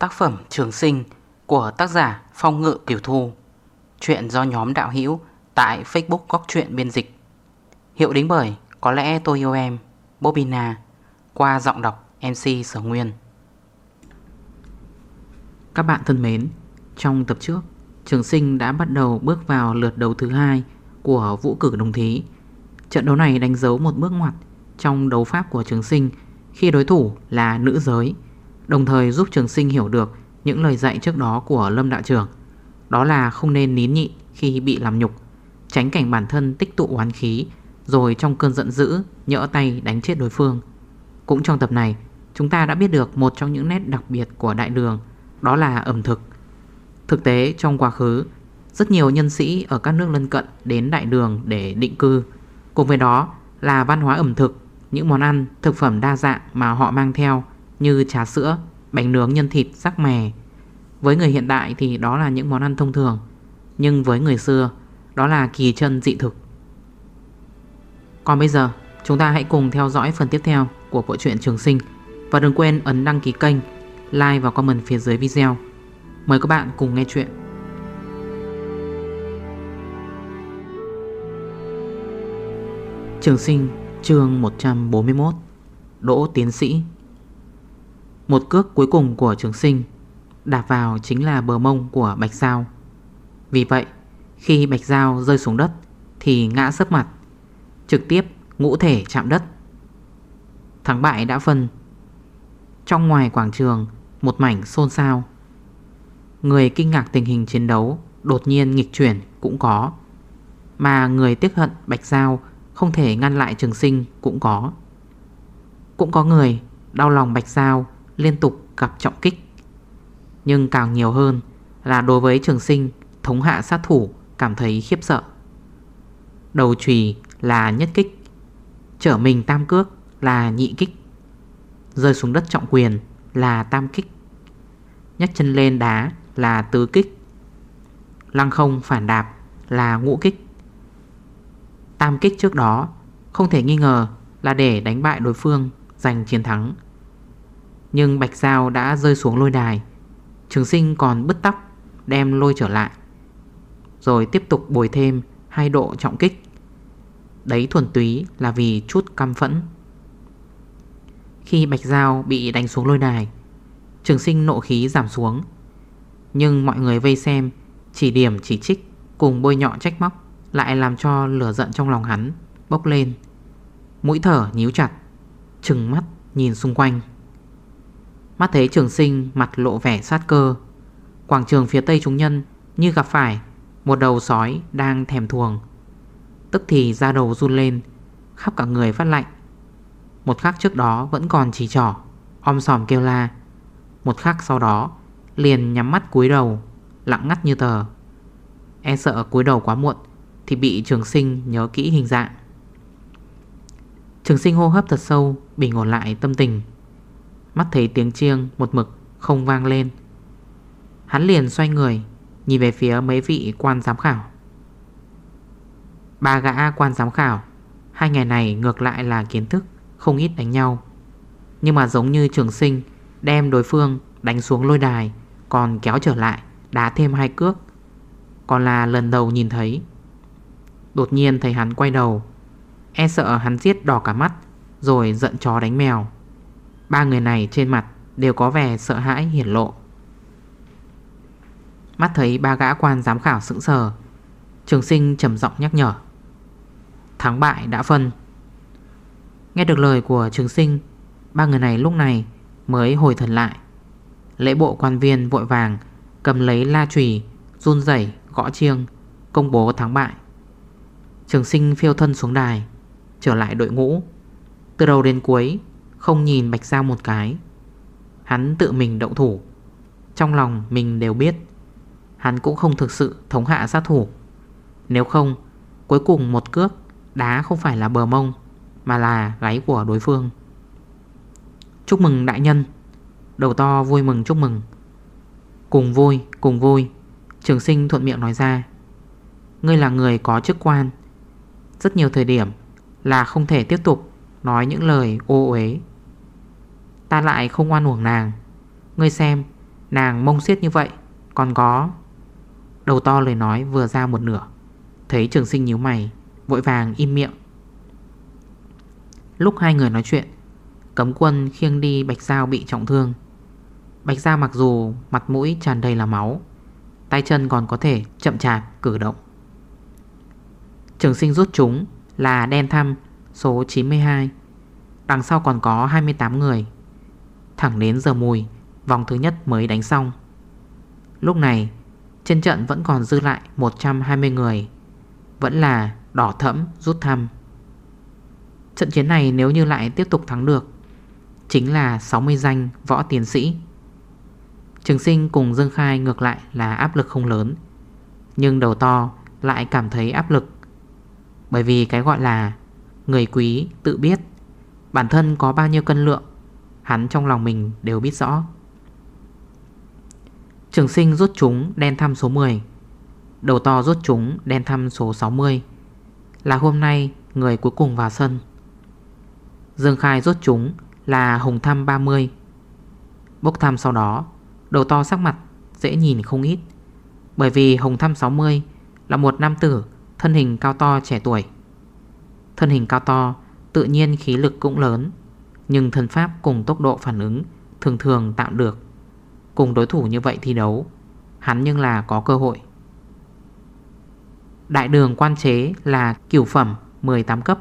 Tác phẩm Trường Sinh của tác giả Phong Ngự Kiều Thu. Chuyện do nhóm đạo hữu tại Facebook Góc Chuyện Biên Dịch. Hiệu đính bởi Có lẽ tôi yêu em Bobina Qua giọng đọc MC Sở Nguyên. Các bạn thân mến, Trong tập trước, Trường Sinh đã bắt đầu bước vào lượt đấu thứ hai Của vũ cử đồng thí. Trận đấu này đánh dấu một bước ngoặt Trong đấu pháp của Trường Sinh Khi đối thủ là nữ giới. Đồng thời giúp trường sinh hiểu được Những lời dạy trước đó của Lâm Đạo Trưởng Đó là không nên nín nhị khi bị làm nhục Tránh cảnh bản thân tích tụ oán khí Rồi trong cơn giận dữ Nhỡ tay đánh chết đối phương. Cũng trong tập này Chúng ta đã biết được một trong những nét đặc biệt của đại đường Đó là ẩm thực. Thực tế trong quá khứ Rất nhiều nhân sĩ ở các nước lân cận Đến đại đường để định cư. Cùng với đó là văn hóa ẩm thực Những món ăn, thực phẩm đa dạng mà họ mang theo như trà sữa, bánh nướng nhân thịt, sắc mè. Với người hiện đại thì đó là những món ăn thông thường, nhưng với người xưa, đó là kỳ chân dị thực. Còn bây giờ, chúng ta hãy cùng theo dõi phần tiếp theo của bộ truyện Trường Sinh và đừng quên ấn đăng ký kênh, like và comment phía dưới video. Mời các bạn cùng nghe chuyện. Trường Sinh chương 141 Đỗ Tiến Sĩ một cước cuối cùng của trường sinh Đạp vào chính là bờ mông của Bạch Giao. Vì vậy, Khi Bạch Giao rơi xuống đất Thì ngã sấp mặt, Trực tiếp ngũ thể chạm đất. Thắng bại đã phân. Trong ngoài quảng trường, Một mảnh xôn xao. Người kinh ngạc tình hình chiến đấu Đột nhiên nghịch chuyển cũng có, Mà người tiếc hận Bạch Giao Không thể ngăn lại trường sinh cũng có. Cũng có người đau lòng Bạch Giao liên tục gặp trọng kích. Nhưng càng nhiều hơn là đối với trường sinh, thống hạ sát thủ cảm thấy khiếp sợ. Đầu trùy là nhất kích, Trở mình tam cước là nhị kích, Rơi xuống đất trọng quyền là tam kích Nhắc chân lên đá là tứ kích, Lăng không phản đạp là ngũ kích. Tam kích trước đó Không thể nghi ngờ là để đánh bại đối phương, Giành chiến thắng nhưng Bạch Giao đã rơi xuống lôi đài. Trường sinh còn bứt tóc, Đem lôi trở lại. Rồi tiếp tục bồi thêm hai độ trọng kích. Đấy thuần túy là vì chút căm phẫn. Khi Bạch Giao bị đánh xuống lôi đài, Trường sinh nộ khí giảm xuống. Nhưng mọi người vây xem, Chỉ điểm chỉ trích Cùng bôi nhọ trách móc Lại làm cho lửa giận trong lòng hắn Bốc lên. Mũi thở nhíu chặt, Trừng mắt nhìn xung quanh. Mắt thấy trường sinh mặt lộ vẻ sát cơ. Quảng trường phía tây chúng nhân Như gặp phải Một đầu sói đang thèm thuồng. Tức thì ra đầu run lên, Khắp cả người phát lạnh. Một khắc trước đó vẫn còn chỉ trỏ, Om sòm kêu la. Một khắc sau đó, Liền nhắm mắt cúi đầu, Lặng ngắt như tờ. E sợ cúi đầu quá muộn Thì bị trường sinh nhớ kỹ hình dạng. Trường sinh hô hấp thật sâu, Bình ổn lại tâm tình. Mắt thấy tiếng chiêng một mực không vang lên. Hắn liền xoay người, Nhìn về phía mấy vị quan giám khảo. Ba gã quan giám khảo, Hai ngày này ngược lại là kiến thức Không ít đánh nhau. Nhưng mà giống như trường sinh Đem đối phương đánh xuống lôi đài, Còn kéo trở lại, Đá thêm hai cước. Còn là lần đầu nhìn thấy. Đột nhiên thấy hắn quay đầu E sợ hắn giết đỏ cả mắt, Rồi giận chó đánh mèo. Ba người này trên mặt đều có vẻ sợ hãi hiển lộ. Mắt thấy ba gã quan giám khảo sững sờ, Trường sinh trầm giọng nhắc nhở. Thắng bại đã phân. Nghe được lời của trường sinh, Ba người này lúc này mới hồi thần lại. Lễ bộ quan viên vội vàng Cầm lấy la trùy Run rẩy, gõ chiêng, Công bố thắng bại. Trường sinh phiêu thân xuống đài, Trở lại đội ngũ. Từ đầu đến cuối không nhìn Bạch Giao một cái. Hắn tự mình động thủ. Trong lòng mình đều biết Hắn cũng không thực sự thống hạ sát thủ. Nếu không Cuối cùng một cước Đá không phải là bờ mông Mà là gáy của đối phương. Chúc mừng đại nhân. Đầu to vui mừng chúc mừng. Cùng vui, cùng vui. Trường sinh thuận miệng nói ra. Ngươi là người có chức quan. Rất nhiều thời điểm Là không thể tiếp tục Nói những lời ô uế. Ta lại không oan uổng nàng. Ngươi xem, Nàng mông xiết như vậy, Còn có. Đầu to lời nói vừa ra một nửa, Thấy trường sinh nhíu mày, Vội vàng im miệng. Lúc hai người nói chuyện, Cấm quân khiêng đi Bạch Giao bị trọng thương. Bạch Giao mặc dù mặt mũi tràn đầy là máu, Tay chân còn có thể chậm chạp cử động. Trường sinh rút chúng là đen thăm số 92 Đằng sau còn có 28 người. Thẳng đến giờ mùi, Vòng thứ nhất mới đánh xong. Lúc này, Trên trận vẫn còn dư lại 120 người, Vẫn là đỏ thẫm, rút thăm. Trận chiến này nếu như lại tiếp tục thắng được, Chính là 60 danh võ tiến sĩ. Trường sinh cùng Dương Khai ngược lại là áp lực không lớn, Nhưng đầu to lại cảm thấy áp lực. Bởi vì cái gọi là Người quý tự biết, Bản thân có bao nhiêu cân lượng Hắn trong lòng mình đều biết rõ. Trường sinh rút chúng đen thăm số 10 Đầu to rút chúng đen thăm số 60 Là hôm nay, người cuối cùng vào sân. Dương Khai rút chúng là hồng thăm 30 Bốc thăm sau đó, Đầu to sắc mặt dễ nhìn không ít. Bởi vì hồng thăm 60 Là một nam tử thân hình cao to trẻ tuổi. Thân hình cao to, Tự nhiên khí lực cũng lớn. Nhưng thân pháp cùng tốc độ phản ứng Thường thường tạo được. Cùng đối thủ như vậy thi đấu, Hắn nhưng là có cơ hội. Đại đường quan chế là cửu phẩm 18 cấp.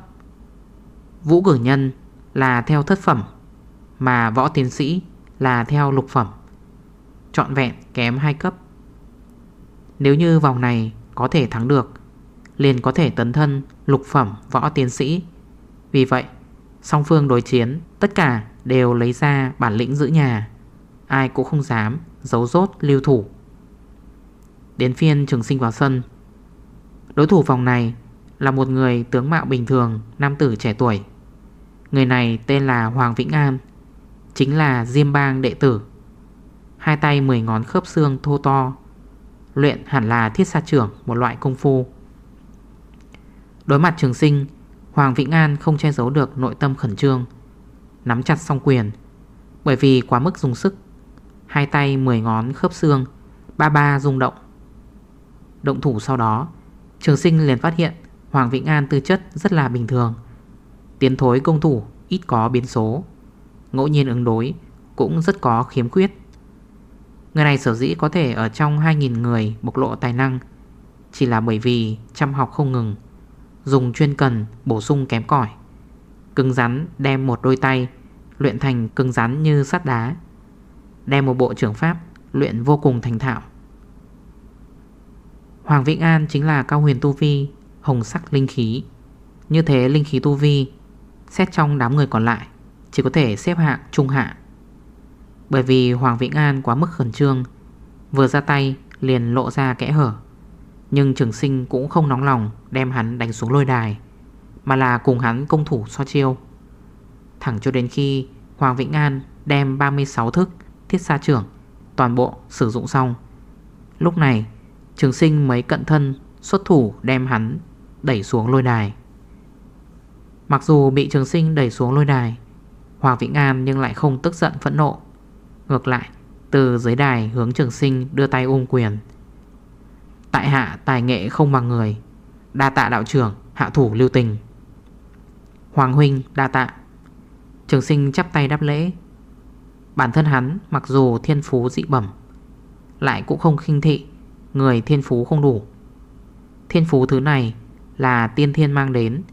Vũ cử nhân là theo thất phẩm, Mà võ tiến sĩ là theo lục phẩm. Chọn vẹn kém 2 cấp. Nếu như vòng này có thể thắng được, Liền có thể tấn thân lục phẩm võ tiến sĩ. Vì vậy Song phương đối chiến, Tất cả đều lấy ra bản lĩnh giữ nhà. Ai cũng không dám Giấu rốt lưu thủ. Đến phiên trường sinh vào sân. Đối thủ vòng này Là một người tướng mạo bình thường, Nam tử trẻ tuổi. Người này tên là Hoàng Vĩnh An, Chính là Diêm Bang đệ tử. Hai tay 10 ngón khớp xương thô to, Luyện hẳn là thiết sát trưởng Một loại công phu. Đối mặt trường sinh Hoàng Vĩnh An không che giấu được nội tâm khẩn trương, Nắm chặt song quyền. Bởi vì quá mức dùng sức, Hai tay 10 ngón khớp xương, Ba ba rung động. Động thủ sau đó, Trường sinh liền phát hiện Hoàng Vĩnh An tư chất rất là bình thường. Tiến thối công thủ ít có biến số, Ngẫu nhiên ứng đối Cũng rất có khiếm khuyết. Người này sở dĩ có thể ở trong 2.000 người bộc lộ tài năng Chỉ là bởi vì chăm học không ngừng. Dùng chuyên cần bổ sung kém cỏi. Cưng rắn đem một đôi tay Luyện thành cưng rắn như sắt đá, Đem một bộ trưởng pháp Luyện vô cùng thành thạo. Hoàng Vĩnh An chính là cao huyền tu vi, Hồng sắc linh khí. Như thế linh khí tu vi Xét trong đám người còn lại, Chỉ có thể xếp hạng trung hạ. Bởi vì Hoàng Vĩnh An quá mức khẩn trương, Vừa ra tay liền lộ ra kẽ hở. Nhưng trường sinh cũng không nóng lòng Đem hắn đánh xuống lôi đài, Mà là cùng hắn công thủ so chiêu. Thẳng cho đến khi Hoàng Vĩnh An đem 36 thức Thiết xa trưởng Toàn bộ sử dụng xong, Lúc này trường sinh mới cận thân Xuất thủ đem hắn đẩy xuống lôi đài. Mặc dù bị trường sinh đẩy xuống lôi đài, Hoàng Vĩnh An nhưng lại không tức giận phẫn nộ. Ngược lại, Từ dưới đài hướng trường sinh đưa tay ôm quyền. Tại hạ tài nghệ không bằng người. Đa tạ đạo trưởng, Hạ thủ lưu tình. Hoàng huynh, đa tạ. Trường sinh chắp tay đáp lễ. Bản thân hắn mặc dù thiên phú dị bẩm, Lại cũng không khinh thị, Người thiên phú không đủ. Thiên phú thứ này Là tiên thiên mang đến,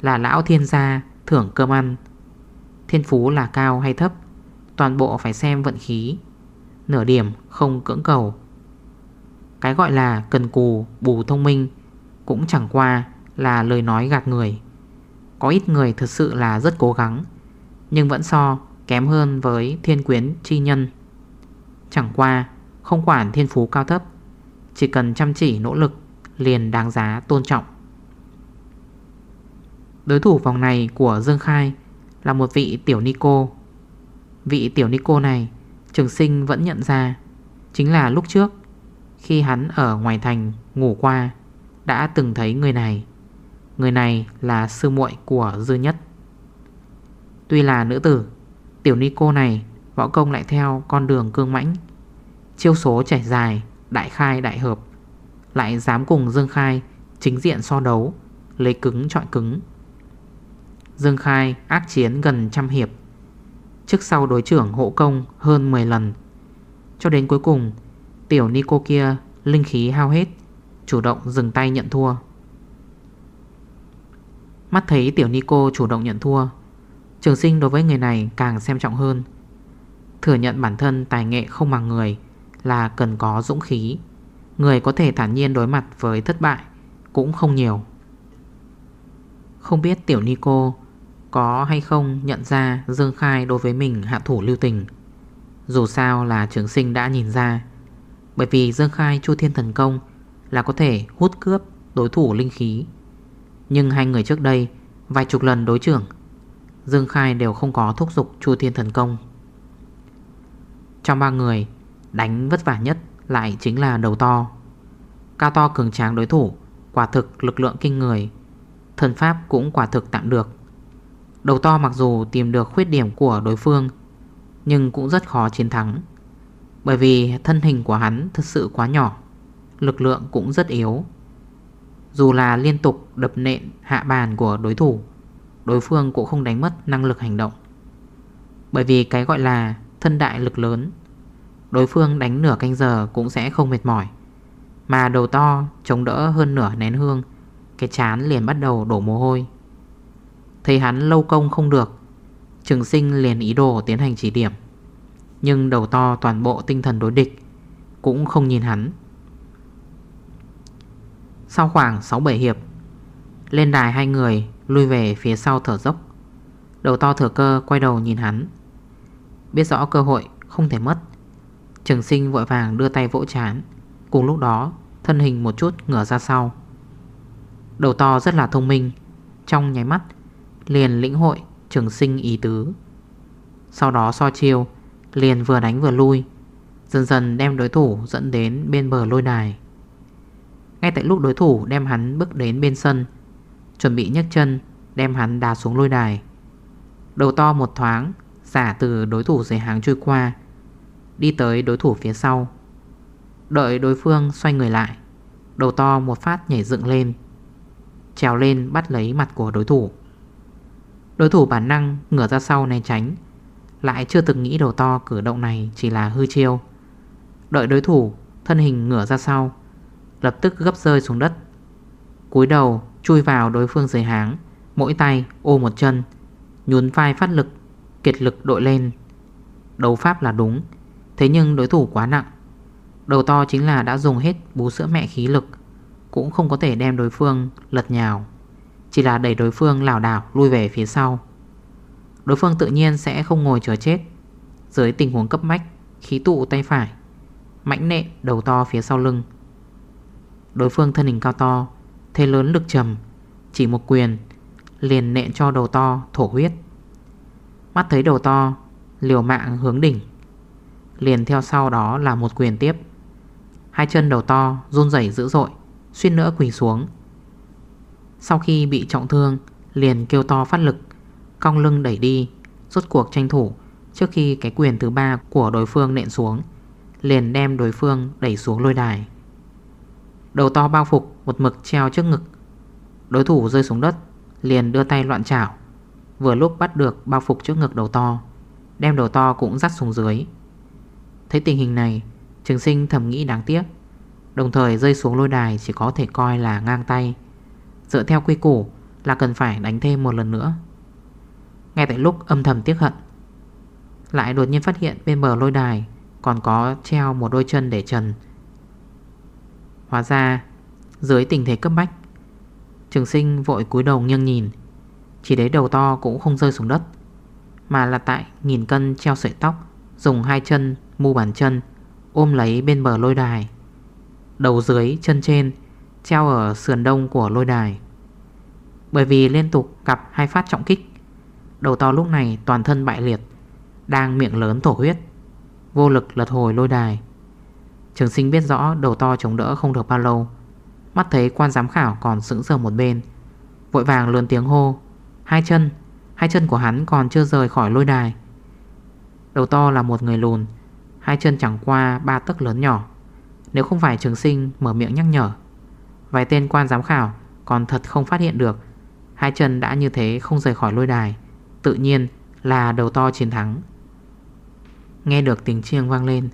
Là lão thiên gia thưởng cơm ăn. Thiên phú là cao hay thấp, Toàn bộ phải xem vận khí. Nửa điểm không cưỡng cầu. Cái gọi là cần cù, bù thông minh Cũng chẳng qua là lời nói gạt người. Có ít người thật sự là rất cố gắng, Nhưng vẫn so kém hơn với thiên quyến chi nhân. Chẳng qua, không quản thiên phú cao thấp, Chỉ cần chăm chỉ nỗ lực liền đáng giá tôn trọng. Đối thủ vòng này của Dương Khai là một vị tiểu Nico Vị tiểu Nico này, Trường sinh vẫn nhận ra, Chính là lúc trước khi hắn ở ngoài thành ngủ qua, Đã từng thấy người này. Người này là sư muội của Dư Nhất. Tuy là nữ tử, Tiểu Nico này, Võ công lại theo con đường cương mãnh. Chiêu số chảy dài, Đại khai đại hợp, Lại dám cùng Dương Khai Chính diện so đấu, Lấy cứng trọi cứng. Dương Khai ác chiến gần trăm hiệp, Trước sau đối trưởng hộ công hơn 10 lần. Cho đến cuối cùng Tiểu Nico kia, linh khí hao hết, Chủ động dừng tay nhận thua. Mắt thấy tiểu Nico chủ động nhận thua, Trường sinh đối với người này càng xem trọng hơn. Thừa nhận bản thân tài nghệ không bằng người Là cần có dũng khí. Người có thể thản nhiên đối mặt với thất bại Cũng không nhiều. Không biết tiểu Nico Có hay không nhận ra Dương Khai đối với mình hạ thủ lưu tình. Dù sao là trường sinh đã nhìn ra bởi vì Dương Khai chu thiên thần công Là có thể hút cướp đối thủ linh khí. Nhưng hai người trước đây, Vài chục lần đối trưởng Dương Khai đều không có thúc dục Chu Thiên Thần Công. Trong ba người, Đánh vất vả nhất lại chính là đầu to. Cao to cường tráng đối thủ, Quả thực lực lượng kinh người Thần pháp cũng quả thực tạm được. Đầu to mặc dù tìm được khuyết điểm của đối phương, Nhưng cũng rất khó chiến thắng. Bởi vì thân hình của hắn thật sự quá nhỏ, Lực lượng cũng rất yếu. Dù là liên tục đập nện hạ bàn của đối thủ, Đối phương cũng không đánh mất năng lực hành động. Bởi vì cái gọi là thân đại lực lớn, Đối phương đánh nửa canh giờ cũng sẽ không mệt mỏi. Mà đầu to chống đỡ hơn nửa nén hương, Cái chán liền bắt đầu đổ mồ hôi. Thấy hắn lâu công không được, Trường sinh liền ý đồ tiến hành chỉ điểm. Nhưng đầu to toàn bộ tinh thần đối địch, Cũng không nhìn hắn. Sau khoảng 6-7 hiệp, Lên đài hai người Lui về phía sau thở dốc. Đầu to thở cơ quay đầu nhìn hắn, Biết rõ cơ hội không thể mất. Trường sinh vội vàng đưa tay vỗ chán, Cùng lúc đó Thân hình một chút ngửa ra sau. Đầu to rất là thông minh, Trong nháy mắt Liền lĩnh hội trường sinh ý tứ. Sau đó so chiêu Liền vừa đánh vừa lui, Dần dần đem đối thủ dẫn đến bên bờ lôi đài. Ngay tại lúc đối thủ đem hắn bước đến bên sân, Chuẩn bị nhấc chân Đem hắn đá xuống lôi đài. Đầu to một thoáng Giả từ đối thủ dưới háng trôi qua, Đi tới đối thủ phía sau. Đợi đối phương xoay người lại, Đầu to một phát nhảy dựng lên, Trèo lên bắt lấy mặt của đối thủ. Đối thủ bản năng ngửa ra sau né tránh lại chưa từng nghĩ đầu to cử động này chỉ là hư chiêu. Đợi đối thủ, thân hình ngửa ra sau, Lập tức gấp rơi xuống đất. Cúi đầu, Chui vào đối phương dưới háng, Mỗi tay ô một chân, Nhún vai phát lực, Kiệt lực đội lên. Đấu pháp là đúng, Thế nhưng đối thủ quá nặng. Đầu to chính là đã dùng hết bú sữa mẹ khí lực, Cũng không có thể đem đối phương lật nhào. Chỉ là đẩy đối phương lảo đảo lui về phía sau. Đối phương tự nhiên sẽ không ngồi chờ chết. Dưới tình huống cấp mách, Khí tụ tay phải, Mãnh nệ đầu to phía sau lưng. Đối phương thân hình cao to, Thế lớn lực trầm, Chỉ một quyền, Liền nện cho đầu to thổ huyết. Mắt thấy đầu to, Liều mạng hướng đỉnh. Liền theo sau đó là một quyền tiếp. Hai chân đầu to run rẩy dữ dội Xuyên nữa quỳ xuống. Sau khi bị trọng thương, Liền kêu to phát lực. Cong lưng đẩy đi, Rốt cuộc tranh thủ Trước khi cái quyền thứ ba của đối phương nện xuống, Liền đem đối phương đẩy xuống lôi đài. Đầu to bao phục, một mực treo trước ngực. Đối thủ rơi xuống đất, Liền đưa tay loạn chảo. Vừa lúc bắt được bao phục trước ngực đầu to, Đem đầu to cũng dắt xuống dưới. Thấy tình hình này, Trường sinh thầm nghĩ đáng tiếc. Đồng thời rơi xuống lôi đài chỉ có thể coi là ngang tay. Dựa theo quy củ Là cần phải đánh thêm một lần nữa. Ngay tại lúc âm thầm tiếc hận, Lại đột nhiên phát hiện bên bờ lôi đài Còn có treo một đôi chân để trần. Hóa ra, Dưới tình thế cấp bách, Trường sinh vội cúi đầu nghiêng nhìn, Chỉ đấy đầu to cũng không rơi xuống đất, Mà là tại nghìn cân treo sợi tóc, Dùng hai chân mu bàn chân, Ôm lấy bên bờ lôi đài. Đầu dưới, chân trên, Treo ở sườn đông của lôi đài. Bởi vì liên tục gặp hai phát trọng kích Đầu to lúc này toàn thân bại liệt, Đang miệng lớn thổ huyết. Vô lực lật hồi lôi đài. Trường sinh biết rõ đầu to chống đỡ không được bao lâu. Mắt thấy quan giám khảo còn sững sờ một bên. Vội vàng lớn tiếng hô, Hai chân Hai chân của hắn còn chưa rời khỏi lôi đài. Đầu to là một người lùn, Hai chân chẳng qua ba tấc lớn nhỏ. Nếu không phải trường sinh mở miệng nhắc nhở, Vài tên quan giám khảo Còn thật không phát hiện được, Hai chân đã như thế không rời khỏi lôi đài. Tự nhiên là đầu to chiến thắng. Nghe được tiếng chiêng vang lên,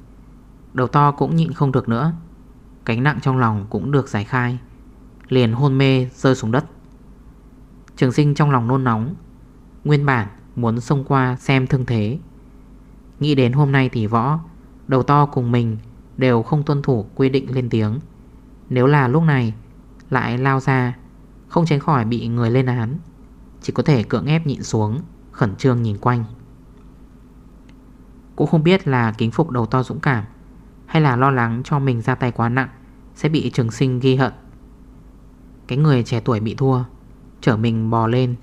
Đầu to cũng nhịn không được nữa. Cánh nặng trong lòng cũng được giải khai, Liền hôn mê rơi xuống đất. Trường sinh trong lòng nôn nóng, Nguyên bản muốn xông qua xem thương thế. Nghĩ đến hôm nay thì võ, Đầu to cùng mình Đều không tuân thủ quy định lên tiếng. Nếu là lúc này Lại lao ra, Không tránh khỏi bị người lên án, Chỉ có thể cưỡng ép nhịn xuống. Khẩn trương nhìn quanh. Cũng không biết là kính phục đầu to dũng cảm, Hay là lo lắng cho mình ra tay quá nặng, Sẽ bị trường sinh ghi hận. Cái người trẻ tuổi bị thua Chở mình bò lên,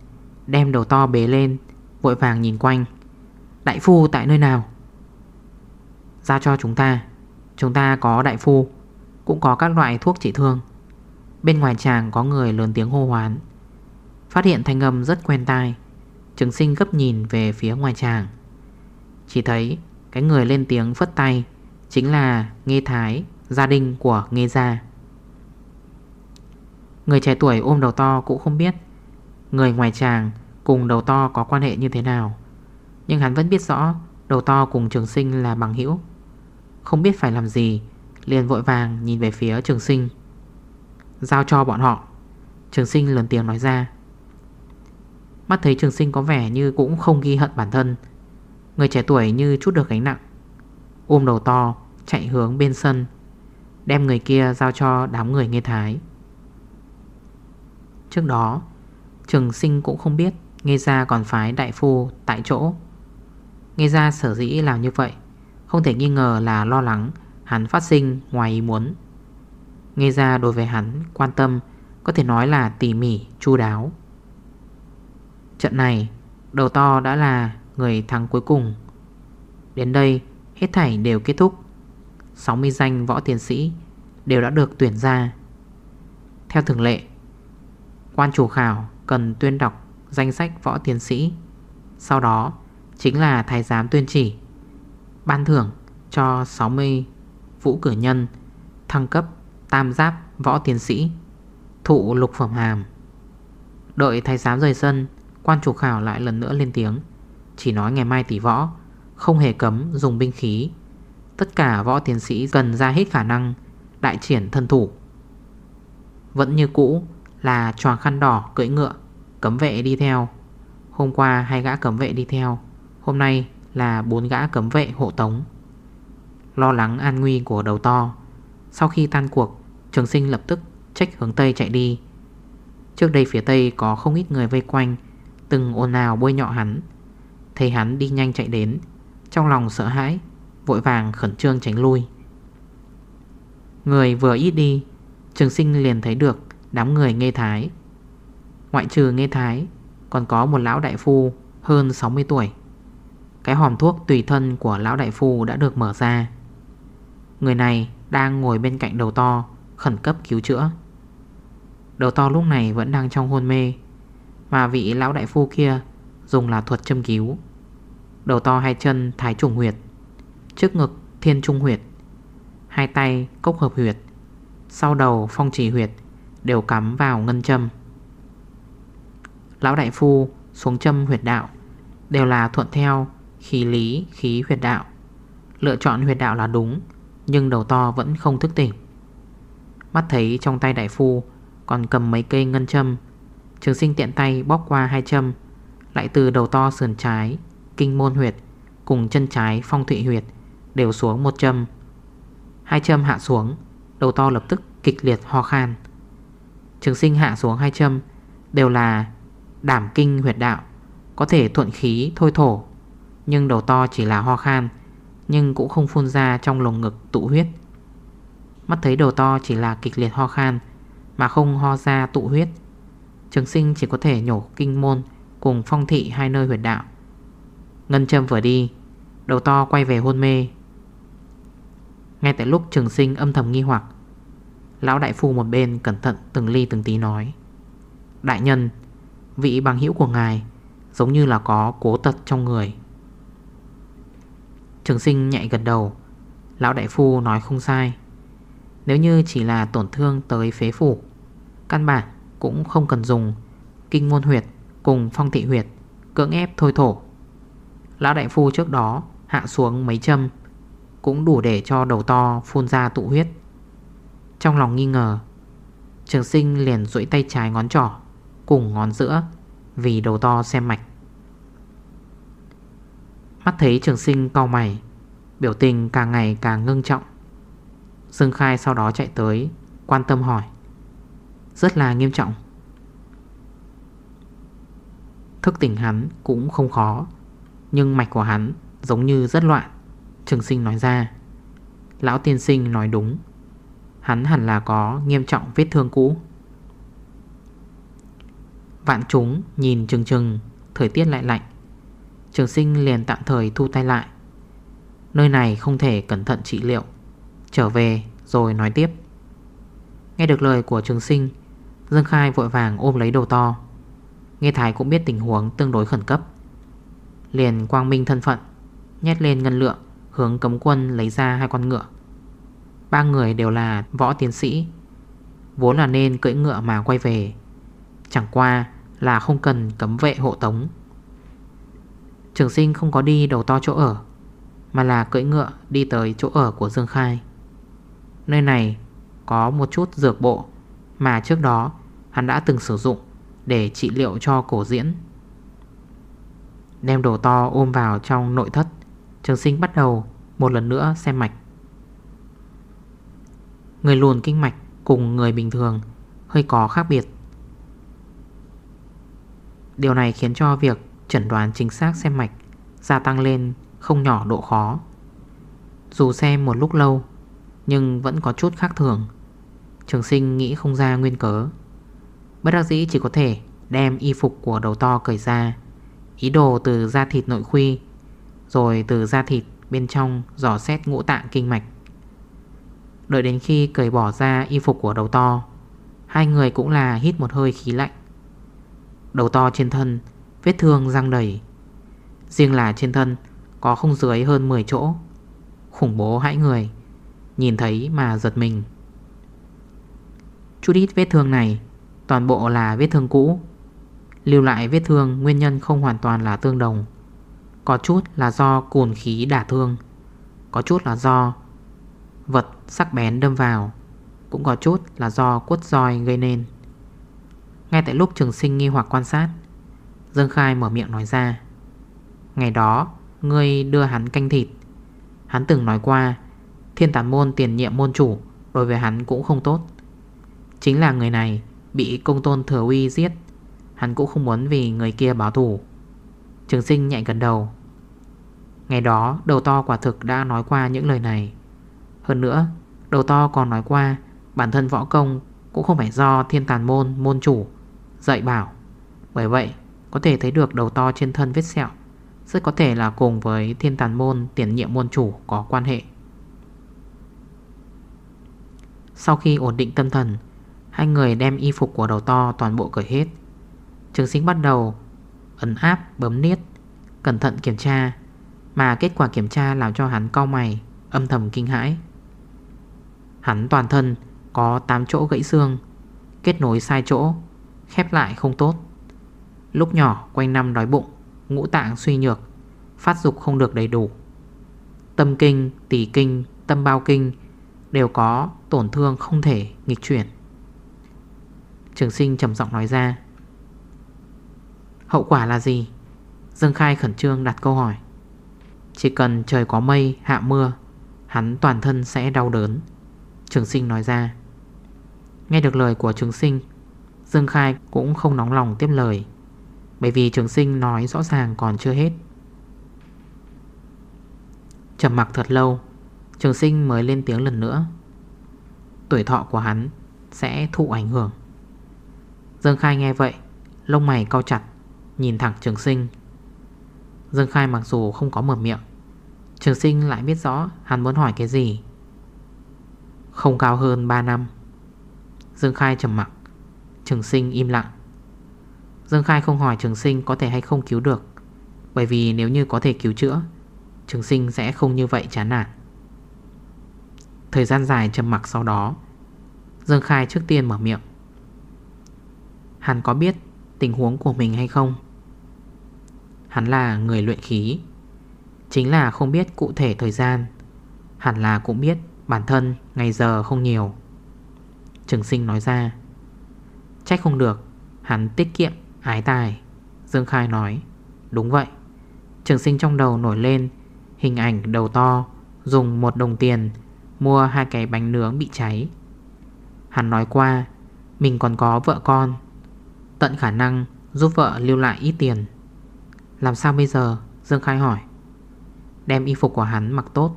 Đem đầu to bế lên, Vội vàng nhìn quanh. Đại phu tại nơi nào? Ra cho chúng ta Chúng ta có đại phu, Cũng có các loại thuốc trị thương. Bên ngoài chàng có người lớn tiếng hô hoán. Phát hiện thanh âm rất quen tai. Trường sinh gấp nhìn về phía ngoài chàng Chỉ thấy Cái người lên tiếng phất tay Chính là Nghê Thái, Gia đình của Nghê Gia. Người trẻ tuổi ôm đầu to cũng không biết Người ngoài chàng cùng đầu to có quan hệ như thế nào, Nhưng hắn vẫn biết rõ Đầu to cùng trường sinh là bằng hữu. Không biết phải làm gì, Liền vội vàng nhìn về phía trường sinh. Giao cho bọn họ. Trường sinh lớn tiếng nói ra. Mắt thấy trường sinh có vẻ như cũng không ghi hận bản thân. Người trẻ tuổi như chút được gánh nặng. Ôm đầu to Chạy hướng bên sân Đem người kia giao cho đám người nghe thái. Trước đó Trường sinh cũng không biết Nghe ra còn phái đại phu tại chỗ. Nghe ra sở dĩ làm như vậy Không thể nghi ngờ là lo lắng Hắn phát sinh ngoài ý muốn. Nghe ra đối với hắn quan tâm Có thể nói là tỉ mỉ, chu đáo. Trận này, Đầu to đã là người thắng cuối cùng. Đến đây, Hết thảy đều kết thúc. 60 danh võ tiến sĩ Đều đã được tuyển ra. Theo thường lệ, Quan chủ khảo cần tuyên đọc danh sách võ tiến sĩ. Sau đó, chính là thái giám tuyên chỉ, Ban thưởng cho 60 vũ cử nhân, Thăng cấp tam giáp võ tiến sĩ, Thụ lục phẩm hàm. Đợi thái giám rời sân Quan chủ khảo lại lần nữa lên tiếng. Chỉ nói ngày mai tỷ võ, Không hề cấm dùng binh khí. Tất cả võ tiến sĩ cần ra hết khả năng, Đại triển thân thủ. Vẫn như cũ là tròn khăn đỏ cưỡi ngựa, Cấm vệ đi theo. Hôm qua hai gã cấm vệ đi theo, Hôm nay là bốn gã cấm vệ hộ tống. Lo lắng an nguy của đầu to, Sau khi tan cuộc, Trường sinh lập tức trách hướng Tây chạy đi. Trước đây phía Tây có không ít người vây quanh Từng ồn ào bôi nhọ hắn. Thấy hắn đi nhanh chạy đến, Trong lòng sợ hãi, Vội vàng khẩn trương tránh lui. Người vừa ít đi, Trường sinh liền thấy được Đám người nghe thái. Ngoại trừ nghe thái, Còn có một lão đại phu hơn 60 tuổi. Cái hòm thuốc tùy thân của lão đại phu đã được mở ra. Người này đang ngồi bên cạnh đầu to, Khẩn cấp cứu chữa. Đầu to lúc này vẫn đang trong hôn mê. Mà vị lão đại phu kia Dùng là thuật châm cứu. Đầu to hai chân thái trùng huyệt, Trước ngực thiên trung huyệt, Hai tay cốc hợp huyệt, Sau đầu phong trì huyệt Đều cắm vào ngân châm. Lão đại phu xuống châm huyệt đạo Đều là thuận theo khí lý, khí huyệt đạo. Lựa chọn huyệt đạo là đúng, Nhưng đầu to vẫn không thức tỉnh. Mắt thấy trong tay đại phu Còn cầm mấy cây ngân châm Trường sinh tiện tay bóp qua hai châm, Lại từ đầu to sườn trái, Kinh môn huyệt, Cùng chân trái phong thụy huyệt Đều xuống một châm. Hai châm hạ xuống, Đầu to lập tức kịch liệt ho khan. Trường sinh hạ xuống hai châm Đều là đảm kinh huyệt đạo, Có thể thuận khí thôi thổ, Nhưng đầu to chỉ là ho khan, Nhưng cũng không phun ra trong lồng ngực tụ huyết. Mắt thấy đầu to chỉ là kịch liệt ho khan, Mà không ho ra tụ huyết. Trường sinh chỉ có thể nhổ kinh môn Cùng phong thị hai nơi huyệt đạo. Ngân châm vừa đi, Đầu to quay về hôn mê. Ngay tại lúc trường sinh âm thầm nghi hoặc, Lão đại phu một bên cẩn thận từng ly từng tí nói, Đại nhân, Vị bằng hữu của ngài Giống như là có cố tật trong người. Trường sinh nhạy gần đầu, Lão đại phu nói không sai. Nếu như chỉ là tổn thương tới phế phủ Căn bản cũng không cần dùng. Kinh môn huyệt cùng phong thị huyệt Cưỡng ép thôi thổ. Lão đại phu trước đó hạ xuống mấy châm, Cũng đủ để cho đầu to phun ra tụ huyết. Trong lòng nghi ngờ, Trường sinh liền duỗi tay trái ngón trỏ Cùng ngón giữa Vì đầu to xem mạch. Mắt thấy trường sinh cau mày, Biểu tình càng ngày càng ngưng trọng. Dương Khai sau đó chạy tới, Quan tâm hỏi. Rất là nghiêm trọng. Thức tỉnh hắn cũng không khó, Nhưng mạch của hắn giống như rất loạn, Trường sinh nói ra. Lão tiên sinh nói đúng, Hắn hẳn là có nghiêm trọng vết thương cũ. Vạn chúng nhìn chừng chừng Thời tiết lại lạnh. Trường sinh liền tạm thời thu tay lại. Nơi này không thể cẩn thận trị liệu. Trở về rồi nói tiếp. Nghe được lời của trường sinh Dương Khai vội vàng ôm lấy đầu to. Nghe Thái cũng biết tình huống tương đối khẩn cấp. Liền quang minh thân phận, Nhét lên ngân lượng, Hướng cấm quân lấy ra hai con ngựa. Ba người đều là võ tiến sĩ, Vốn là nên cưỡi ngựa mà quay về. Chẳng qua là không cần cấm vệ hộ tống. Trường sinh không có đi đầu to chỗ ở, Mà là cưỡi ngựa đi tới chỗ ở của Dương Khai. Nơi này có một chút dược bộ Mà trước đó hắn đã từng sử dụng Để trị liệu cho cổ diễn. Đem đồ to ôm vào trong nội thất, Trường sinh bắt đầu một lần nữa xem mạch. Người luồn kinh mạch cùng người bình thường hơi có khác biệt. Điều này khiến cho việc chẩn đoán chính xác xem mạch Gia tăng lên không nhỏ độ khó. Dù xem một lúc lâu, Nhưng vẫn có chút khác thường. Trường sinh nghĩ không ra nguyên cớ. Bất đắc dĩ chỉ có thể đem y phục của đầu to cởi ra. Ý đồ từ da thịt nội khuy, Rồi từ da thịt bên trong dò xét ngũ tạng kinh mạch. Đợi đến khi cởi bỏ ra y phục của đầu to, Hai người cũng là hít một hơi khí lạnh. Đầu to trên thân, Vết thương răng đầy. Riêng là trên thân Có không dưới hơn 10 chỗ. Khủng bố hãi người, Nhìn thấy mà giật mình. Chút ít vết thương này Toàn bộ là vết thương cũ. Lưu lại vết thương nguyên nhân không hoàn toàn là tương đồng. Có chút là do cồn khí đả thương. Có chút là do Vật sắc bén đâm vào. Cũng có chút là do quất roi gây nên. Ngay tại lúc trường sinh nghi hoặc quan sát, Dương Khai mở miệng nói ra. Ngày đó, Ngươi đưa hắn canh thịt. Hắn từng nói qua, Thiên tản môn tiền nhiệm môn chủ Đối với hắn cũng không tốt. Chính là người này Bị công tôn thừa uy giết. Hắn cũng không muốn vì người kia báo thủ Trường sinh nhạy gần đầu. Ngày đó, đầu to quả thực đã nói qua những lời này. Hơn nữa, Đầu to còn nói qua, Bản thân võ công cũng không phải do thiên tàn môn môn chủ Dạy bảo. Bởi vậy, có thể thấy được đầu to trên thân vết sẹo, Rất có thể là cùng với thiên tàn môn, tiền nhiệm môn chủ có quan hệ. Sau khi ổn định tâm thần Hai người đem y phục của đầu to toàn bộ cởi hết. Trường sinh bắt đầu ấn áp bấm niết Cẩn thận kiểm tra Mà kết quả kiểm tra làm cho hắn cau mày Âm thầm kinh hãi. Hắn toàn thân có 8 chỗ gãy xương Kết nối sai chỗ Khép lại không tốt. Lúc nhỏ quanh năm đói bụng Ngũ tạng suy nhược Phát dục không được đầy đủ. Tâm kinh, tỷ kinh, tâm bao kinh Đều có tổn thương không thể nghịch chuyển. Trường sinh trầm giọng nói ra. Hậu quả là gì? Dương Khai khẩn trương đặt câu hỏi. Chỉ cần trời có mây, hạ mưa, Hắn toàn thân sẽ đau đớn. Trường sinh nói ra. Nghe được lời của trường sinh, Dương Khai cũng không nóng lòng tiếp lời, Bởi vì trường sinh nói rõ ràng còn chưa hết. Chầm mặc thật lâu, Trường sinh mới lên tiếng lần nữa. Tuổi thọ của hắn Sẽ thụ ảnh hưởng. Dương Khai nghe vậy, Lông mày cao chặt, Nhìn thẳng trường sinh. Dương Khai mặc dù không có mở miệng, Trường sinh lại biết rõ hắn muốn hỏi cái gì. Không cao hơn 3 năm. Dương Khai trầm mặc, Trường sinh im lặng. Dương Khai không hỏi trường sinh có thể hay không cứu được, Bởi vì nếu như có thể cứu chữa, Trường sinh sẽ không như vậy chán nản. Thời gian dài trầm mặc sau đó, Dương Khai trước tiên mở miệng. Hắn có biết tình huống của mình hay không? Hắn là người luyện khí. Chính là không biết cụ thể thời gian. Hẳn là cũng biết bản thân ngày giờ không nhiều. Trường sinh nói ra. Trách không được Hắn tiết kiệm, ái tài. Dương Khai nói. Đúng vậy. Trường sinh trong đầu nổi lên Hình ảnh đầu to Dùng một đồng tiền Mua hai cái bánh nướng bị cháy. Hắn nói qua Mình còn có vợ con Tận khả năng giúp vợ lưu lại ít tiền. Làm sao bây giờ? Dương Khai hỏi. Đem y phục của hắn mặc tốt,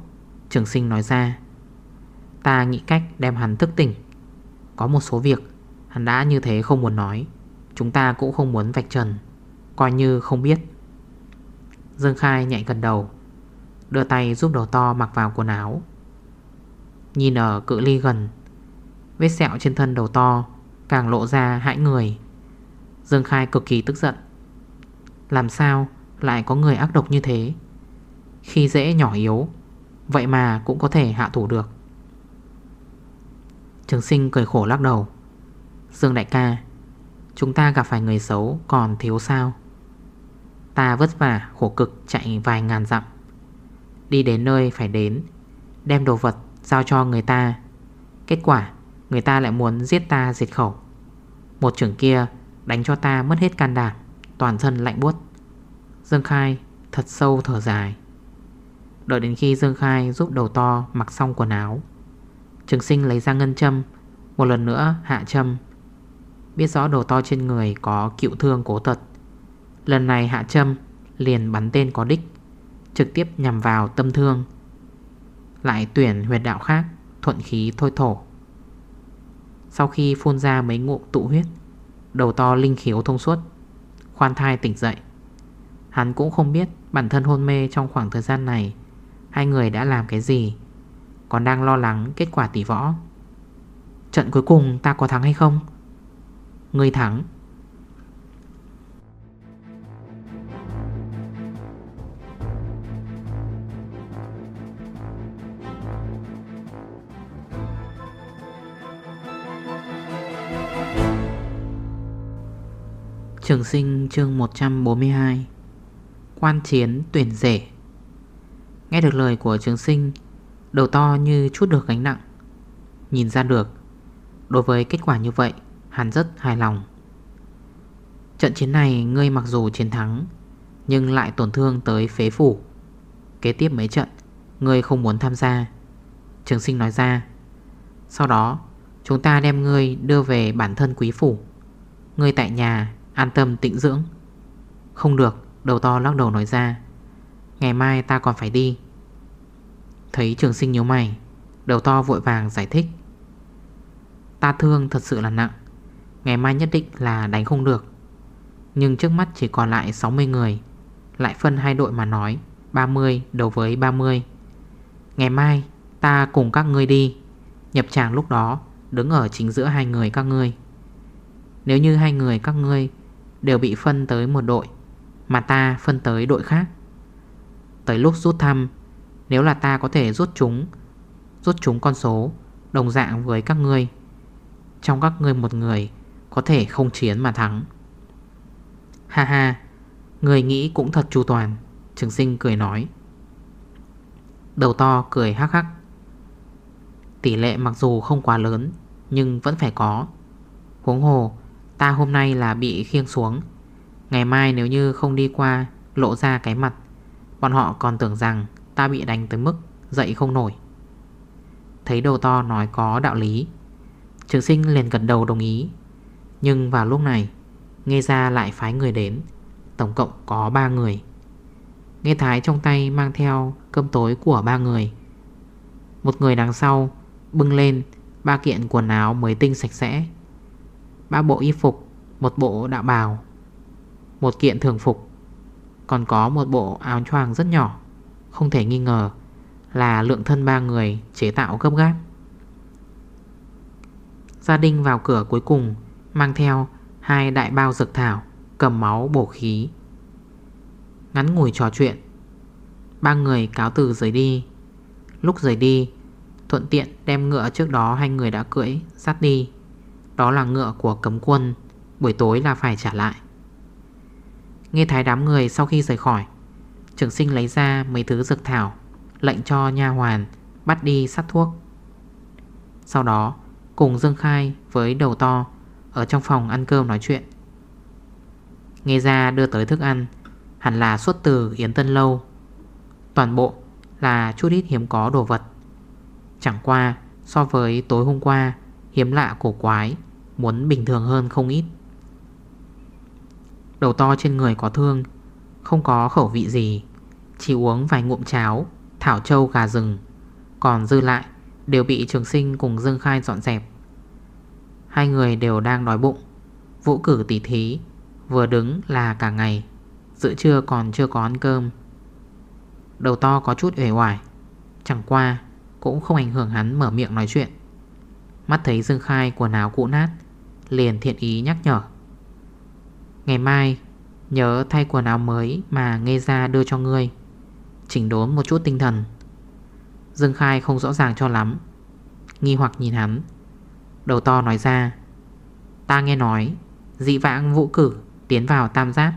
Trường sinh nói ra. Ta nghĩ cách đem hắn thức tỉnh. Có một số việc, Hắn đã như thế không muốn nói. Chúng ta cũng không muốn vạch trần, Coi như không biết. Dương Khai nhạy gần đầu, Đưa tay giúp đầu to mặc vào quần áo. Nhìn ở cự ly gần, Vết sẹo trên thân đầu to Càng lộ ra hãi người. Dương Khai cực kỳ tức giận. Làm sao lại có người ác độc như thế? Khi dễ nhỏ yếu, Vậy mà cũng có thể hạ thủ được. Trường sinh cười khổ lắc đầu. Dương đại ca, Chúng ta gặp phải người xấu còn thiếu sao? Ta vất vả, khổ cực chạy vài ngàn dặm. Đi đến nơi phải đến, Đem đồ vật giao cho người ta. Kết quả, Người ta lại muốn giết ta diệt khẩu. Một trưởng kia đánh cho ta mất hết can đảm, Toàn thân lạnh buốt. Dương Khai thật sâu thở dài. Đợi đến khi Dương Khai giúp đầu to mặc xong quần áo, Trường sinh lấy ra ngân châm, Một lần nữa hạ châm. Biết rõ đầu to trên người có cựu thương cố tật, Lần này hạ châm liền bắn tên có đích, Trực tiếp nhằm vào tâm thương, Lại tuyển huyệt đạo khác, Thuận khí thôi thổ. Sau khi phun ra mấy ngụm tụ huyết Đầu to linh khiếu thông suốt. Khoan thai tỉnh dậy. Hắn cũng không biết bản thân hôn mê trong khoảng thời gian này, Hai người đã làm cái gì, Còn đang lo lắng kết quả tỷ võ. Trận cuối cùng ta có thắng hay không? Người thắng. Trường sinh chương 142 Quan chiến tuyển rể. Nghe được lời của trường sinh, Đầu to như chút được gánh nặng. Nhìn ra được, Đối với kết quả như vậy, Hắn rất hài lòng. Trận chiến này ngươi mặc dù chiến thắng, Nhưng lại tổn thương tới phế phủ. Kế tiếp mấy trận, Ngươi không muốn tham gia. Trường sinh nói ra, Sau đó, chúng ta đem ngươi đưa về bản thân quý phủ. Ngươi tại nhà An tâm tĩnh dưỡng. Không được, Đầu to lắc đầu nói ra, Ngày mai ta còn phải đi. Thấy trường sinh nhớ mày, Đầu to vội vàng giải thích, Ta thương thật sự là nặng, Ngày mai nhất định là đánh không được. Nhưng trước mắt chỉ còn lại 60 người, Lại phân hai đội mà nói 30 đầu với 30 Ngày mai ta cùng các ngươi đi, Nhập tràng lúc đó, Đứng ở chính giữa hai người các ngươi. Nếu như hai người các ngươi Đều bị phân tới một đội, Mà ta phân tới đội khác. Tới lúc rút thăm, Nếu là ta có thể rút chúng Rút chúng con số, Đồng dạng với các ngươi, Trong các ngươi một người Có thể không chiến mà thắng. Ha ha, Người nghĩ cũng thật chu toàn, Trường sinh cười nói. Đầu to cười hắc hắc. Tỷ lệ mặc dù không quá lớn, Nhưng vẫn phải có. Huống hồ Ta hôm nay là bị khiêng xuống. Ngày mai nếu như không đi qua, Lộ ra cái mặt, Bọn họ còn tưởng rằng ta bị đánh tới mức Dậy không nổi. Thấy đầu to nói có đạo lý Trường sinh liền gần đầu đồng ý. Nhưng vào lúc này, Nghe ra lại phái người đến, Tổng cộng có 3 người. Nghe Thái trong tay mang theo cơm tối của ba người. Một người đằng sau Bưng lên ba kiện quần áo mới tinh sạch sẽ. Ba bộ y phục, Một bộ đạo bào, Một kiện thường phục. Còn có một bộ áo choàng rất nhỏ, Không thể nghi ngờ Là lượng thân ba người chế tạo gấp gáp. Gia đình vào cửa cuối cùng Mang theo hai đại bao dược thảo, Cầm máu bổ khí. Ngắn ngủi trò chuyện, Ba người cáo từ rời đi. Lúc rời đi, Thuận tiện đem ngựa trước đó hai người đã cưỡi sát đi. Đó là ngựa của cấm quân, Buổi tối là phải trả lại. Nghe thái đám người sau khi rời khỏi, Trường sinh lấy ra mấy thứ dược thảo, Lệnh cho nha hoàn Bắt đi sát thuốc. Sau đó, cùng Dương Khai với đầu to Ở trong phòng ăn cơm nói chuyện. Nghe ra đưa tới thức ăn Hẳn là xuất từ Yến Tân Lâu. Toàn bộ là chút ít hiếm có đồ vật. Chẳng qua, so với tối hôm qua Hiếm lạ cổ quái, Muốn bình thường hơn không ít. Đầu to trên người có thương, Không có khẩu vị gì. Chỉ uống vài ngụm cháo, Thảo châu gà rừng. Còn dư lại, đều bị trường sinh cùng Dương Khai dọn dẹp. Hai người đều đang đói bụng. Vũ cử tỉ thí, Vừa đứng là cả ngày, Giữa trưa còn chưa có ăn cơm. Đầu to có chút uể oải, Chẳng qua Cũng không ảnh hưởng hắn mở miệng nói chuyện. Mắt thấy Dương Khai quần áo cũ nát, Liền thiện ý nhắc nhở. Ngày mai, Nhớ thay quần áo mới Mà nghe ra đưa cho ngươi, Chỉnh đốn một chút tinh thần. Dương Khai không rõ ràng cho lắm, Nghi hoặc nhìn hắn. Đầu to nói ra, Ta nghe nói, Dị vãng vũ cử tiến vào tam giáp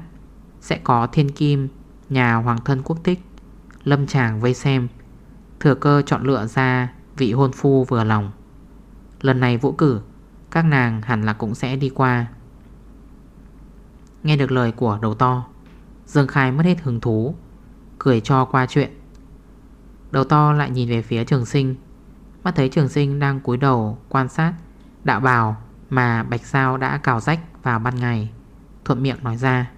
Sẽ có thiên kim, Nhà hoàng thân quốc tích, Lâm chàng vây xem, Thừa cơ chọn lựa ra vị hôn phu vừa lòng. Lần này vũ cử, Các nàng hẳn là cũng sẽ đi qua. Nghe được lời của đầu to, Dương Khai mất hết hứng thú, Cười cho qua chuyện. Đầu to lại nhìn về phía trường sinh, Mắt thấy trường sinh đang cúi đầu quan sát, Đạo bào mà Bạch Sao đã cào rách vào ban ngày, Thuận miệng nói ra.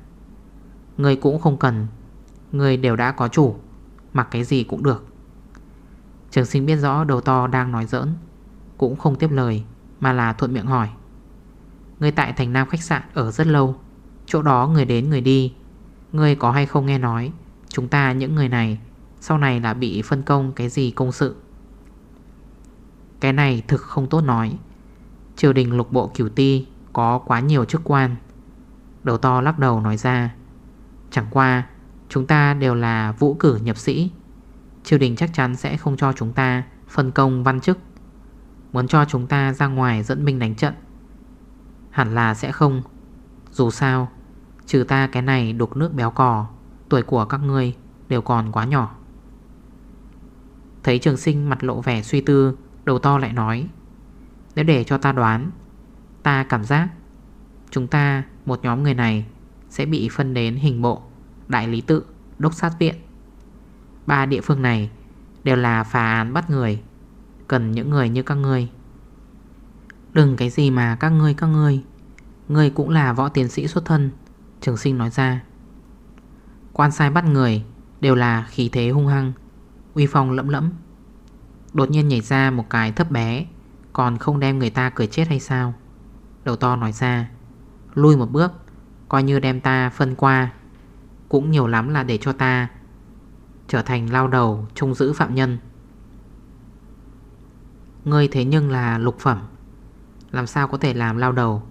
Người cũng không cần, Người đều đã có chủ, Mặc cái gì cũng được. Trường sinh biết rõ đầu to đang nói giỡn. Cũng không tiếp lời, Mà là thuận miệng hỏi. Người tại thành Nam khách sạn ở rất lâu, Chỗ đó người đến người đi. Người có hay không nghe nói, Chúng ta những người này Sau này là bị phân công cái gì công sự? Cái này thực không tốt nói. Triều đình lục bộ cửu ti Có quá nhiều chức quan. Đầu to lắc đầu nói ra, Chẳng qua, Chúng ta đều là vũ cử nhập sĩ. Triều đình chắc chắn sẽ không cho chúng ta Phân công văn chức. Muốn cho chúng ta ra ngoài dẫn binh đánh trận. Hẳn là sẽ không. Dù sao Trừ ta cái này đục nước béo cò Tuổi của các ngươi đều còn quá nhỏ. Thấy trường sinh mặt lộ vẻ suy tư Đầu to lại nói Nếu để cho ta đoán Ta cảm giác Chúng ta một nhóm người này Sẽ bị phân đến hình bộ Đại lý tự, đốc sát viện. Ba địa phương này Đều là phá án bắt người. Cần những người như các ngươi. Đừng cái gì mà các ngươi các ngươi. Ngươi cũng là võ tiến sĩ xuất thân, Trường sinh nói ra. Quan sai bắt người Đều là khí thế hung hăng, Uy phong lẫm lẫm. Đột nhiên nhảy ra một cái thấp bé, Còn không đem người ta cười chết hay sao? Đầu to nói ra Lui một bước, Coi như đem ta phân qua. Cũng nhiều lắm là để cho ta Trở thành lao đầu, trông giữ phạm nhân. Ngươi thế nhưng là lục phẩm. Làm sao có thể làm lao đầu?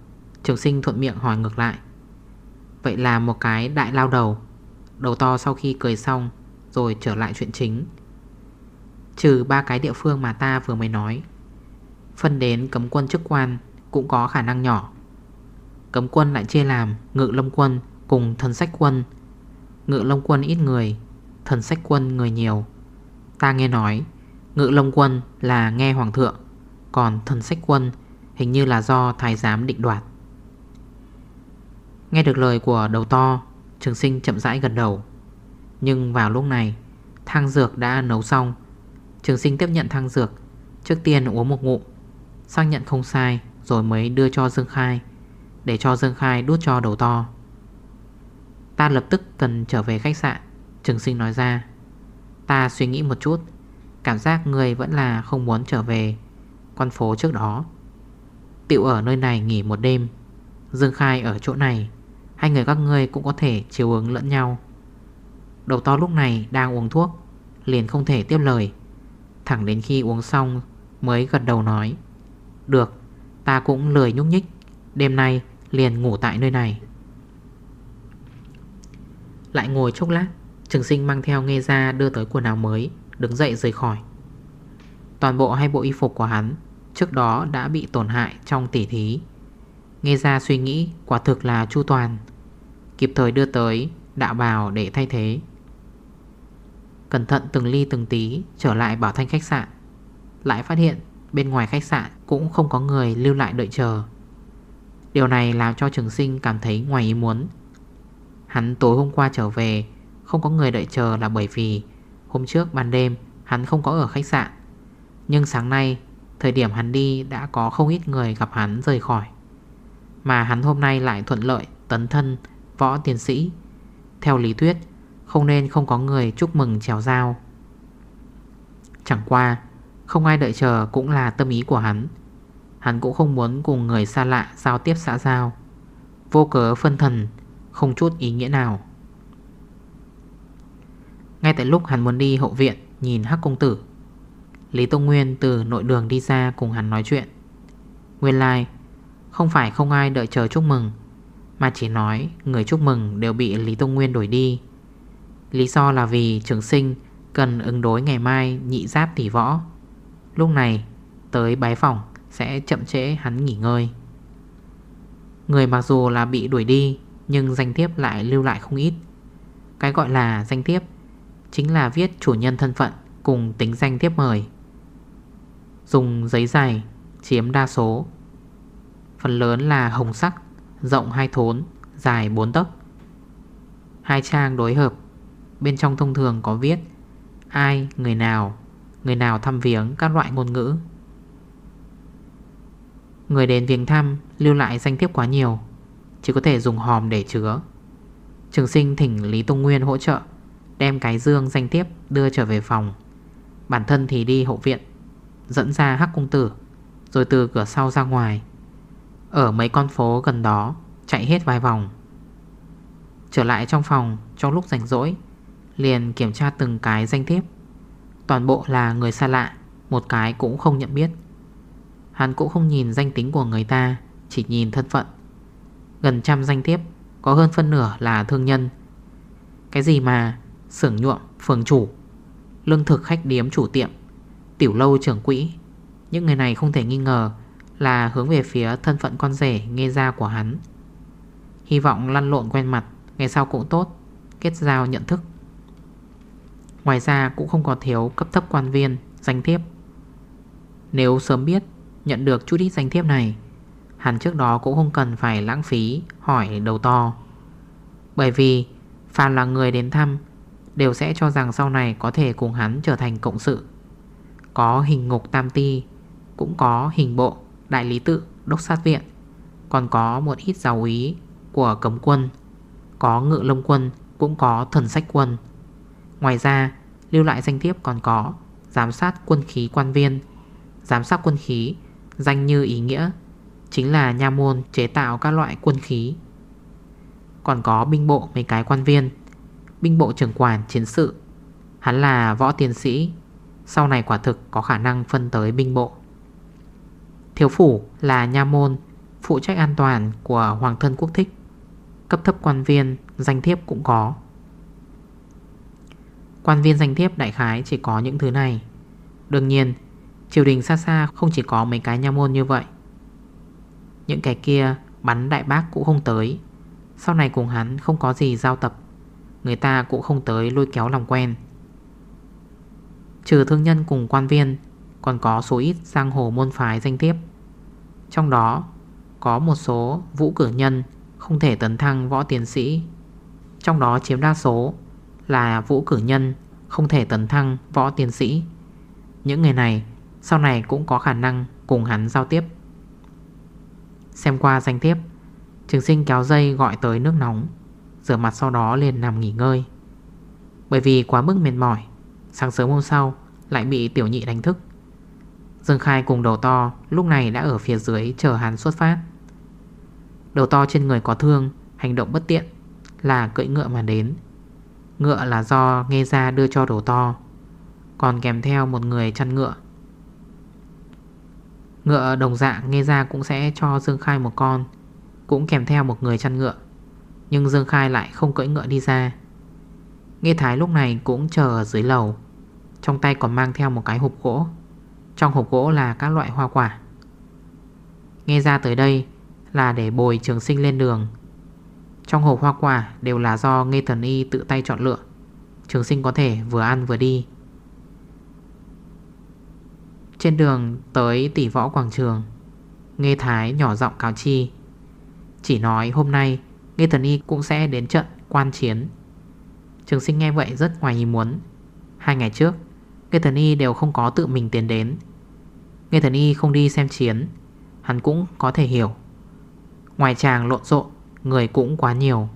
Trường sinh thuận miệng hỏi ngược lại. Vậy là một cái đại lao đầu. Đầu to sau khi cười xong, Rồi trở lại chuyện chính. Trừ ba cái địa phương mà ta vừa mới nói, Phân đến cấm quân chức quan Cũng có khả năng nhỏ. Cấm quân lại chia làm Ngự lâm quân cùng thần sách quân. Ngự lâm quân ít người, Thần sách quân người nhiều. Ta nghe nói Ngự Long quân là nghe hoàng thượng, Còn thần sách quân Hình như là do thái giám định đoạt. Nghe được lời của đầu to, Trường sinh chậm rãi gần đầu. Nhưng vào lúc này, Thang dược đã nấu xong. Trường sinh tiếp nhận thang dược, Trước tiên uống một ngụm, Xác nhận không sai, Rồi mới đưa cho Dương Khai, Để cho Dương Khai đút cho đầu to. Ta lập tức cần trở về khách sạn, Trường sinh nói ra. Ta suy nghĩ một chút. Cảm giác người vẫn là không muốn trở về Con phố trước đó. Tiệu ở nơi này nghỉ một đêm. Dương Khai ở chỗ này. Hai người các ngươi cũng có thể chiều ứng lẫn nhau. Đầu to lúc này đang uống thuốc, Liền không thể tiếp lời. Thẳng đến khi uống xong Mới gật đầu nói, Được, ta cũng lười nhúc nhích, Đêm nay liền ngủ tại nơi này. Lại ngồi chốc lát, Trường sinh mang theo nghe ra đưa tới quần áo mới. Đứng dậy rời khỏi. Toàn bộ hai bộ y phục của hắn Trước đó đã bị tổn hại trong tỉ thí. Nghe ra suy nghĩ Quả thực là chu toàn, Kịp thời đưa tới đạo bào để thay thế. Cẩn thận từng ly từng tí Trở lại bảo thanh khách sạn. Lại phát hiện bên ngoài khách sạn Cũng không có người lưu lại đợi chờ. Điều này làm cho trường sinh cảm thấy ngoài ý muốn. Hắn tối hôm qua trở về, Không có người đợi chờ là bởi vì Hôm trước ban đêm, hắn không có ở khách sạn. Nhưng sáng nay, Thời điểm hắn đi đã có không ít người gặp hắn rời khỏi. Mà hắn hôm nay lại thuận lợi tấn thân võ tiến sĩ. Theo lý thuyết, Không nên không có người chúc mừng trèo dao. Chẳng qua, Không ai đợi chờ cũng là tâm ý của hắn. Hắn cũng không muốn cùng người xa lạ giao tiếp xã giao. Vô cớ phân thần, Không chút ý nghĩa nào. Ngay tại lúc hắn muốn đi hậu viện Nhìn hắc công tử Lý Tông Nguyên từ nội đường đi ra cùng hắn nói chuyện. Nguyên lai like, Không phải không ai đợi chờ chúc mừng Mà chỉ nói người chúc mừng đều bị Lý Tông Nguyên đổi đi. Lý do là vì trường sinh Cần ứng đối ngày mai nhị giáp tỷ võ. Lúc này tới bái phòng Sẽ chậm trễ hắn nghỉ ngơi. Người mặc dù là bị đuổi đi Nhưng danh thiếp lại lưu lại không ít. Cái gọi là danh thiếp Chính là viết chủ nhân thân phận Cùng tính danh tiếp mời. Dùng giấy dày chiếm đa số. Phần lớn là hồng sắc Rộng hai thốn Dài 4 tấc. Hai trang đối hợp. Bên trong thông thường có viết Ai, người nào Người nào thăm viếng các loại ngôn ngữ. Người đến viếng thăm Lưu lại danh thiếp quá nhiều Chỉ có thể dùng hòm để chứa. Trường sinh thỉnh Lý Tông Nguyên hỗ trợ. Đem cái dương danh tiếp đưa trở về phòng. Bản thân thì đi hậu viện, Dẫn ra hắc cung tử, Rồi từ cửa sau ra ngoài. Ở mấy con phố gần đó, Chạy hết vài vòng. Trở lại trong phòng, Trong lúc rảnh rỗi, Liền kiểm tra từng cái danh thiếp. Toàn bộ là người xa lạ, Một cái cũng không nhận biết. Hắn cũng không nhìn danh tính của người ta, Chỉ nhìn thân phận. Gần trăm danh thiếp, Có hơn phân nửa là thương nhân. Cái gì mà Sưởng nhuộm, phường chủ Lương thực khách điếm chủ tiệm Tiểu lâu trưởng quỹ. Những người này không thể nghi ngờ Là hướng về phía thân phận con rể nghe ra của hắn. Hy vọng lăn lộn quen mặt Ngày sau cũng tốt Kết giao nhận thức. Ngoài ra cũng không có thiếu cấp thấp quan viên Danh thiếp. Nếu sớm biết nhận được chút ít danh thiếp này Hắn trước đó cũng không cần phải lãng phí Hỏi đầu to. Bởi vì Phàm là người đến thăm Đều sẽ cho rằng sau này có thể cùng hắn trở thành cộng sự. Có hình ngục tam ti, Cũng có hình bộ, Đại lý tự, đốc sát viện. Còn có một ít giáo ý Của cấm quân, Có ngự lông quân, Cũng có thần sách quân. Ngoài ra, lưu lại danh thiếp còn có Giám sát quân khí quan viên. Giám sát quân khí Danh như ý nghĩa, Chính là nha môn chế tạo các loại quân khí. Còn có binh bộ mấy cái quan viên. Binh bộ trưởng quản chiến sự. Hắn là võ tiến sĩ, Sau này quả thực có khả năng phân tới binh bộ. Thiếu phủ là nha môn, Phụ trách an toàn của Hoàng thân quốc thích. Cấp thấp quan viên, Danh thiếp cũng có. Quan viên danh thiếp đại khái chỉ có những thứ này. Đương nhiên, Triều đình xa xa không chỉ có mấy cái nha môn như vậy. Những cái kia Bắn đại bác cũng không tới. Sau này cùng hắn không có gì giao tập. Người ta cũng không tới lôi kéo lòng quen. Trừ thương nhân cùng quan viên Còn có số ít giang hồ môn phái danh tiếp. Trong đó Có một số vũ cử nhân Không thể tấn thăng võ tiến sĩ. Trong đó chiếm đa số Là vũ cử nhân Không thể tấn thăng võ tiến sĩ. Những người này Sau này cũng có khả năng cùng hắn giao tiếp. Xem qua danh tiếp, Trường sinh kéo dây gọi tới nước nóng. Rửa mặt sau đó liền nằm nghỉ ngơi. Bởi vì quá mức mệt mỏi, Sáng sớm hôm sau Lại bị tiểu nhị đánh thức. Dương Khai cùng đầu to Lúc này đã ở phía dưới chờ hắn xuất phát. Đầu to trên người có thương, Hành động bất tiện Là cưỡi ngựa mà đến. Ngựa là do nghe ra đưa cho đầu to, Còn kèm theo một người chăn ngựa. Ngựa đồng dạng nghe ra cũng sẽ cho Dương Khai một con, Cũng kèm theo một người chăn ngựa. Nhưng Dương Khai lại không cưỡi ngựa đi ra. Nghe Thái lúc này cũng chờ ở dưới lầu. Trong tay còn mang theo một cái hộp gỗ. Trong hộp gỗ là các loại hoa quả. Nghe ra tới đây là để bồi trường sinh lên đường. Trong hộp hoa quả đều là do Nghe Thần Y tự tay chọn lựa. Trường sinh có thể vừa ăn vừa đi. Trên đường tới tỷ võ quảng trường, Nghe Thái nhỏ giọng cáo chi. Chỉ nói hôm nay Nghe Thần Y cũng sẽ đến trận quan chiến. Trường sinh nghe vậy rất ngoài ý muốn. Hai ngày trước Nghe Thần Y đều không có tự mình tiến đến. Nghe Thần Y không đi xem chiến, Hắn cũng có thể hiểu. Ngoài chàng lộn rộn Người cũng quá nhiều.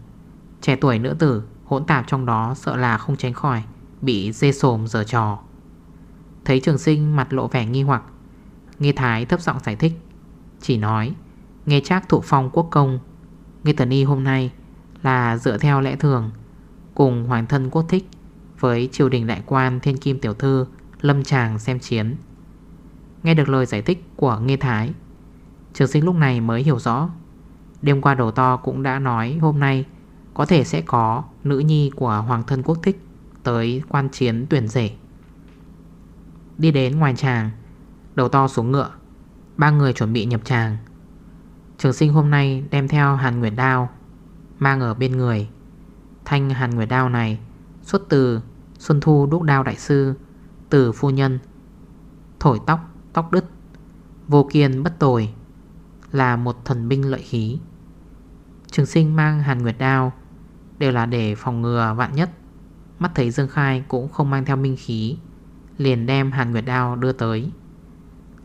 Trẻ tuổi nữ tử hỗn tạp trong đó Sợ là không tránh khỏi, Bị dê sồm dở trò. Thấy trường sinh mặt lộ vẻ nghi hoặc Nghe Thái thấp giọng giải thích, Chỉ nói, Nghe chắc thụ phong quốc công Nghe Tần Y hôm nay Là dựa theo lẽ thường, Cùng hoàng thân quốc thích Với triều đình đại quan thiên kim tiểu thư, Lâm Tràng xem chiến. Nghe được lời giải thích của Nghe Thái, Trường sinh lúc này mới hiểu rõ. Đêm qua đầu to cũng đã nói hôm nay Có thể sẽ có nữ nhi của Hoàng thân quốc thích Tới quan chiến tuyển rể. Đi đến ngoài tràng, Đầu to xuống ngựa, Ba người chuẩn bị nhập tràng. Trường sinh hôm nay đem theo Hàn Nguyệt Đao Mang ở bên người. Thanh Hàn Nguyệt Đao này Xuất từ Xuân Thu Đúc Đao Đại Sư Từ Phu Nhân. Thổi tóc, tóc đứt Vô kiên bất tồi Là một thần binh lợi khí. Trường sinh mang Hàn Nguyệt Đao Đều là để phòng ngừa vạn nhất. Mắt thấy Dương Khai cũng không mang theo minh khí Liền đem Hàn Nguyệt Đao đưa tới.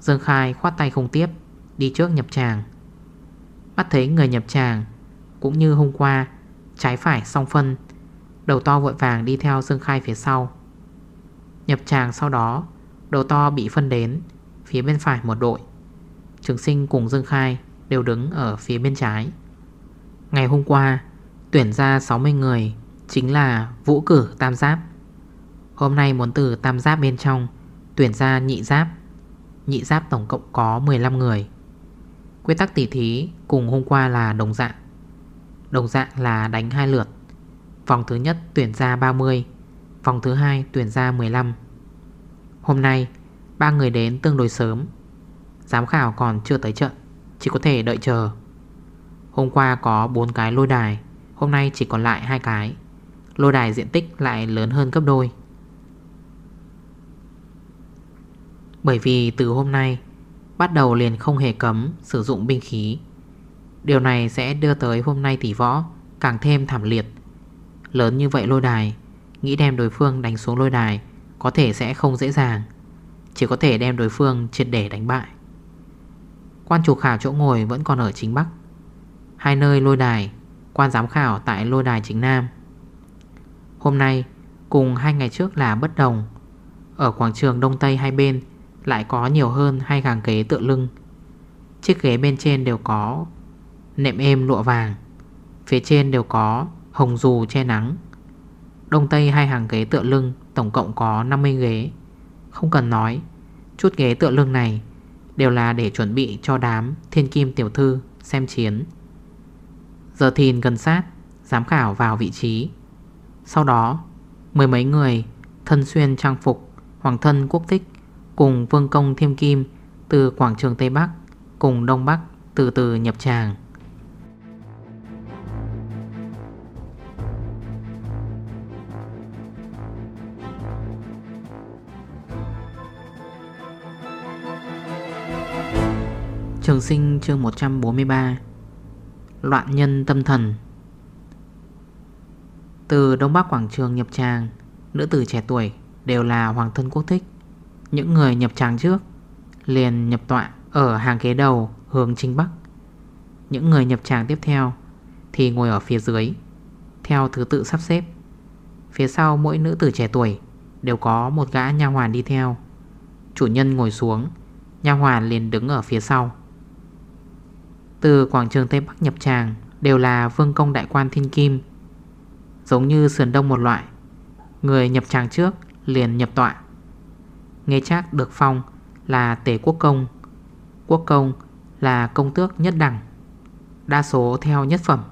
Dương Khai khoát tay không tiếp Đi trước nhập tràng. Mắt thấy người nhập tràng. Cũng như hôm qua, Trái phải song phân. Đầu to vội vàng đi theo Dương Khai phía sau. Nhập tràng sau đó, Đầu to bị phân đến Phía bên phải một đội. Trường sinh cùng Dương Khai đều đứng ở phía bên trái. Ngày hôm qua, Tuyển ra 60 người Chính là vũ cử tam giáp. Hôm nay muốn từ tam giáp bên trong Tuyển ra nhị giáp. Nhị giáp tổng cộng có 15 người. Quy tắc tỉ thí cùng hôm qua là đồng dạng. Đồng dạng là đánh hai lượt. Vòng thứ nhất tuyển ra 30 Vòng thứ hai tuyển ra 15 Hôm nay, ba người đến tương đối sớm. Giám khảo còn chưa tới trận, Chỉ có thể đợi chờ. Hôm qua có 4 cái lôi đài, Hôm nay chỉ còn lại hai cái. Lôi đài diện tích lại lớn hơn gấp đôi. Bởi vì từ hôm nay Bắt đầu liền không hề cấm sử dụng binh khí. Điều này sẽ đưa tới hôm nay tỷ võ Càng thêm thảm liệt. Lớn như vậy lôi đài, Nghĩ đem đối phương đánh xuống lôi đài Có thể sẽ không dễ dàng, Chỉ có thể đem đối phương triệt để đánh bại. Quan chủ khảo chỗ ngồi vẫn còn ở chính Bắc. Hai nơi lôi đài, Quan giám khảo tại lôi đài chính Nam. Hôm nay, Cùng hai ngày trước là bất đồng. Ở quảng trường Đông Tây hai bên lại có nhiều hơn hai hàng ghế tựa lưng. Chiếc ghế bên trên đều có Nệm êm lụa vàng, Phía trên đều có hồng dù che nắng. Đông Tây hai hàng ghế tựa lưng, Tổng cộng có 50 ghế. Không cần nói, Chút ghế tựa lưng này Đều là để chuẩn bị cho đám thiên kim tiểu thư xem chiến. Giờ thìn gần sát, Giám khảo vào vị trí. Sau đó, Mười mấy người thân xuyên trang phục Hoàng thân quốc thích Cùng vương công thiêm kim Từ quảng trường Tây Bắc, Cùng Đông Bắc từ từ nhập tràng. Trường sinh chương 143 Loạn nhân tâm thần. Từ Đông Bắc Quảng Trường nhập tràng, Nữ tử trẻ tuổi đều là hoàng thân quốc thích. Những người nhập tràng trước, Liền nhập tọa ở hàng ghế đầu hướng chính Bắc. Những người nhập tràng tiếp theo Thì ngồi ở phía dưới, Theo thứ tự sắp xếp. Phía sau mỗi nữ tử trẻ tuổi Đều có một gã nha hoàn đi theo. Chủ nhân ngồi xuống, Nha hoàn liền đứng ở phía sau. Từ quảng trường Tây Bắc nhập tràng Đều là vương công đại quan thiên kim. Giống như sườn đông một loại, Người nhập tràng trước liền nhập tọa. Nghe chắc được phong là tể quốc công. Quốc công là công tước nhất đẳng, Đa số theo nhất phẩm.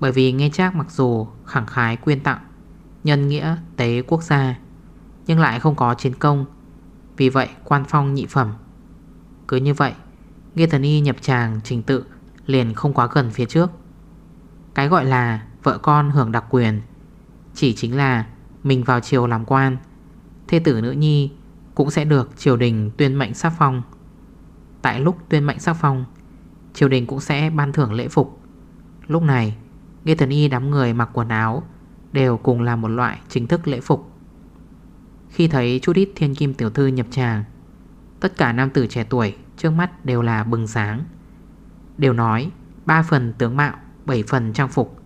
Bởi vì nghe chắc mặc dù khẳng khái quyên tặng, Nhân nghĩa tế quốc gia, Nhưng lại không có chiến công. Vì vậy, quan phong nhị phẩm. Cứ như vậy, Nghe thần y nhập tràng trình tự Liền không quá gần phía trước. Cái gọi là vợ con hưởng đặc quyền Chỉ chính là Mình vào triều làm quan, Thê tử nữ nhi cũng sẽ được triều đình tuyên mệnh sắc phong. Tại lúc tuyên mệnh sắc phong, Triều đình cũng sẽ ban thưởng lễ phục. Lúc này, Nghe thần y đám người mặc quần áo Đều cùng là một loại chính thức lễ phục. Khi thấy chút ít thiên kim tiểu thư nhập tràng, Tất cả nam tử trẻ tuổi trước mắt đều là bừng sáng. Đều nói ba phần tướng mạo, bảy phần trang phục.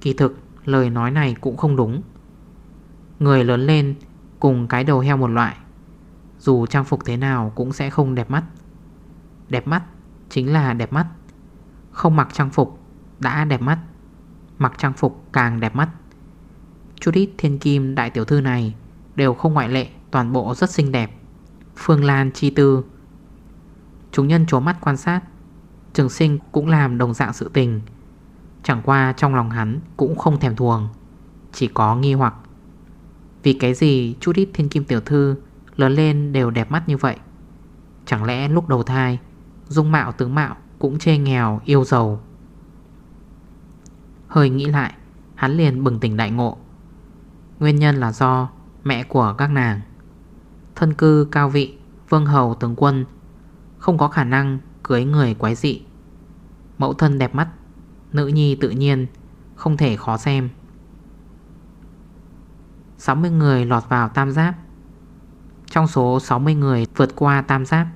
Kỳ thực, lời nói này cũng không đúng. Người lớn lên cùng cái đầu heo một loại dù trang phục thế nào cũng sẽ không đẹp mắt. Đẹp mắt chính là đẹp mắt. Không mặc trang phục đã đẹp mắt, Mặc trang phục càng đẹp mắt. Chút ít thiên kim, đại tiểu thư này Đều không ngoại lệ, Toàn bộ rất xinh đẹp. Phương Lan, chi tư. Chúng nhân chố mắt quan sát, Trường sinh cũng làm đồng dạng sự tình. Chẳng qua trong lòng hắn Cũng không thèm thuồng, Chỉ có nghi hoặc. Vì cái gì chút ít thiên kim tiểu thư Lớn lên đều đẹp mắt như vậy. Chẳng lẽ lúc đầu thai, Dung mạo tướng mạo cũng chê nghèo, yêu giàu? Hơi nghĩ lại, Hắn liền bừng tỉnh đại ngộ. Nguyên nhân là do mẹ của các nàng. Thân cư cao vị, Vương hầu tướng quân, Không có khả năng cưới người quái dị. Mẫu thân đẹp mắt, Nữ nhi tự nhiên, Không thể khó xem. 60 người lọt vào tam giáp trong số 60 người vượt qua tam giáp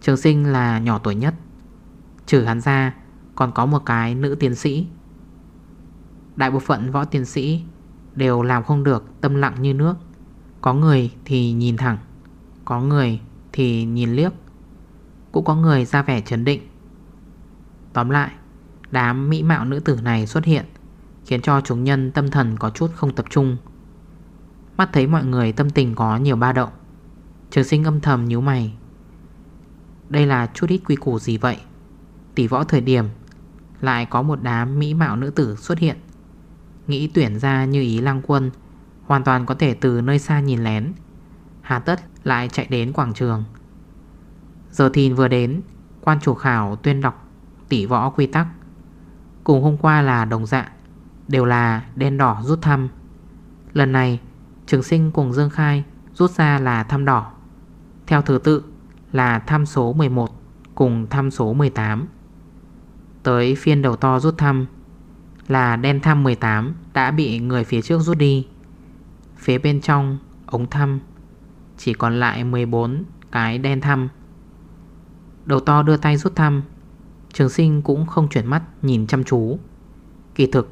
Trường sinh là nhỏ tuổi nhất. Trừ hắn ra, Còn có một cái nữ tiến sĩ. Đại bộ phận võ tiến sĩ Đều làm không được, tâm lặng như nước. Có người thì nhìn thẳng, Có người thì nhìn liếc. Cũng có người ra vẻ chấn định. Tóm lại, Đám mỹ mạo nữ tử này xuất hiện, Khiến cho chúng nhân tâm thần có chút không tập trung. Mắt thấy mọi người tâm tình có nhiều ba động Trường sinh âm thầm nhíu mày. Đây là chút ít quy củ gì vậy? Tỷ võ thời điểm, Lại có một đám mỹ mạo nữ tử xuất hiện. Nghĩ tuyển ra như ý lăng quân, Hoàn toàn có thể từ nơi xa nhìn lén. Hà tất lại chạy đến quảng trường. Giờ thìn vừa đến, Quan chủ khảo tuyên đọc tỷ võ quy tắc. Cùng hôm qua là đồng dạng Đều là đen đỏ rút thăm. Lần này, Trường sinh cùng Dương Khai Rút ra là thăm đỏ. Theo thứ tự là thăm số 11 Cùng thăm số 18 Tới phiên đầu to rút thăm Là đen thăm 18 Đã bị người phía trước rút đi. Phía bên trong, ống thăm, Chỉ còn lại 14 cái đen thăm. Đầu to đưa tay rút thăm, Trường sinh cũng không chuyển mắt nhìn chăm chú. Kỳ thực,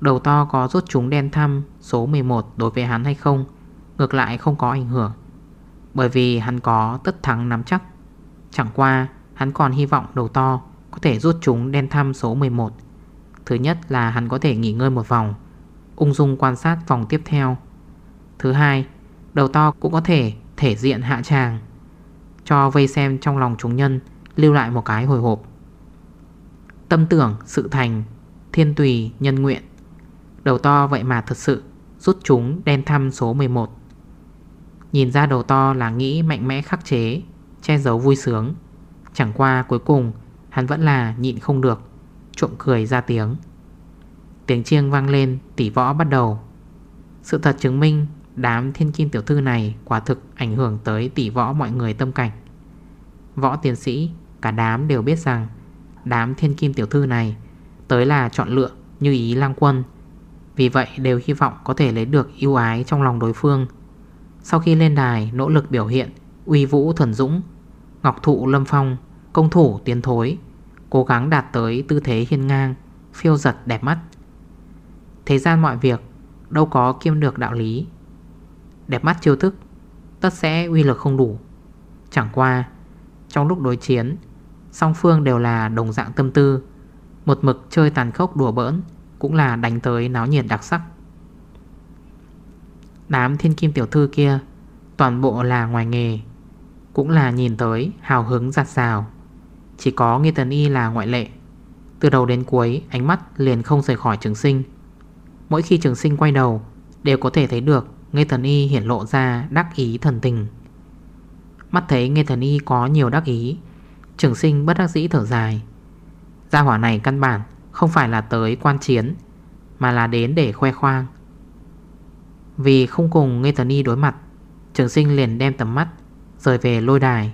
Đầu to có rút chúng đen thăm Số 11 đối với hắn hay không, Ngược lại không có ảnh hưởng. Bởi vì hắn có tất thắng nắm chắc. Chẳng qua, hắn còn hy vọng đầu to Có thể rút chúng đen thăm số 11 Thứ nhất là hắn có thể nghỉ ngơi một vòng, Ung dung quan sát vòng tiếp theo. Thứ hai, Đầu to cũng có thể thể diện hạ tràng, Cho vây xem trong lòng chúng nhân Lưu lại một cái hồi hộp. Tâm tưởng, sự thành, Thiên tùy, nhân nguyện. Đầu to vậy mà thật sự Rút chúng đen thăm số 11 Nhìn ra đầu to là nghĩ mạnh mẽ khắc chế, Che giấu vui sướng. Chẳng qua cuối cùng, Hắn vẫn là nhịn không được, Trộm cười ra tiếng. Tiếng chiêng vang lên tỉ võ bắt đầu. Sự thật chứng minh Đám thiên kim tiểu thư này Quả thực ảnh hưởng tới tỉ võ mọi người tâm cảnh. Võ tiến sĩ, Cả đám đều biết rằng Đám thiên kim tiểu thư này Tới là chọn lựa như ý lang quân. Vì vậy đều hy vọng có thể lấy được yêu ái trong lòng đối phương. Sau khi lên đài, nỗ lực biểu hiện, Uy vũ thần dũng, Ngọc thụ, lâm phong, Công thủ, tiến thối, Cố gắng đạt tới tư thế hiên ngang, Phiêu giật đẹp mắt. Thế gian mọi việc, Đâu có kiêm được đạo lý. Đẹp mắt chiêu thức, Tất sẽ uy lực không đủ. Chẳng qua, Trong lúc đối chiến, Song phương đều là đồng dạng tâm tư, Một mực chơi tàn khốc đùa bỡn, Cũng là đánh tới náo nhiệt đặc sắc. Đám thiên kim tiểu thư kia, Toàn bộ là ngoài nghề, Cũng là nhìn tới, hào hứng, giặt rào. Chỉ có Nghi Tấn Y là ngoại lệ. Từ đầu đến cuối, Ánh mắt liền không rời khỏi trường sinh. Mỗi khi trường sinh quay đầu, Đều có thể thấy được Nghi thần Y hiển lộ ra đắc ý thần tình. Mắt thấy Nghe Thần Y có nhiều đắc ý, Trường sinh bất đắc dĩ thở dài. Gia hỏa này căn bản Không phải là tới quan chiến, Mà là đến để khoe khoang. Vì không cùng Nghe Thần Y đối mặt, Trường sinh liền đem tầm mắt Rời về lôi đài.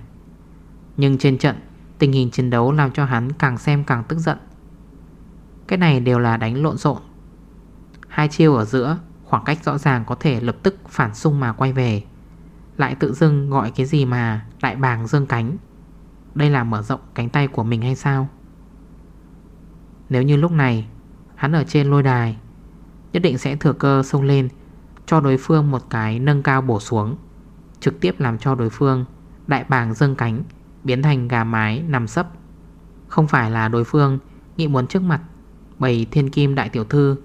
Nhưng trên trận, Tình hình chiến đấu làm cho hắn càng xem càng tức giận. Cái này đều là đánh lộn xộn. Hai chiêu ở giữa, Khoảng cách rõ ràng có thể lập tức phản xung mà quay về. Lại tự dưng gọi cái gì mà Đại bàng dương cánh. Đây là mở rộng cánh tay của mình hay sao? Nếu như lúc này Hắn ở trên lôi đài, Nhất định sẽ thừa cơ xông lên cho đối phương một cái nâng cao bổ xuống, Trực tiếp làm cho đối phương Đại bàng dâng cánh, Biến thành gà mái nằm sấp. Không phải là đối phương Nghĩ muốn trước mặt bày thiên kim đại tiểu thư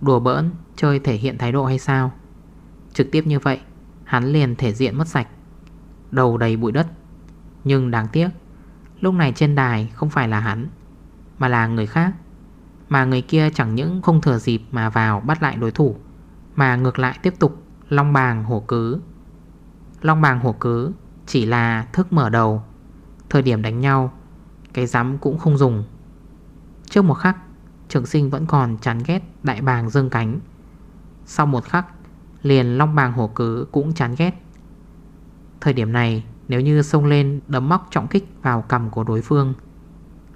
Đùa bỡn, chơi thể hiện thái độ hay sao? Trực tiếp như vậy, Hắn liền thể diện mất sạch, Đầu đầy bụi đất. Nhưng đáng tiếc, Lúc này trên đài không phải là hắn, Mà là người khác, Mà người kia chẳng những không thừa dịp mà vào bắt lại đối thủ. Mà ngược lại tiếp tục Long bàng hổ cứ Long bàng hổ cứ Chỉ là thức mở đầu, Thời điểm đánh nhau, Cái rắm cũng không dùng. Trước một khắc, Trường sinh vẫn còn chán ghét đại bàng dương cánh. Sau một khắc, Liền long bàng hổ cứ cũng chán ghét. Thời điểm này, Nếu như sông lên đấm móc trọng kích vào cầm của đối phương,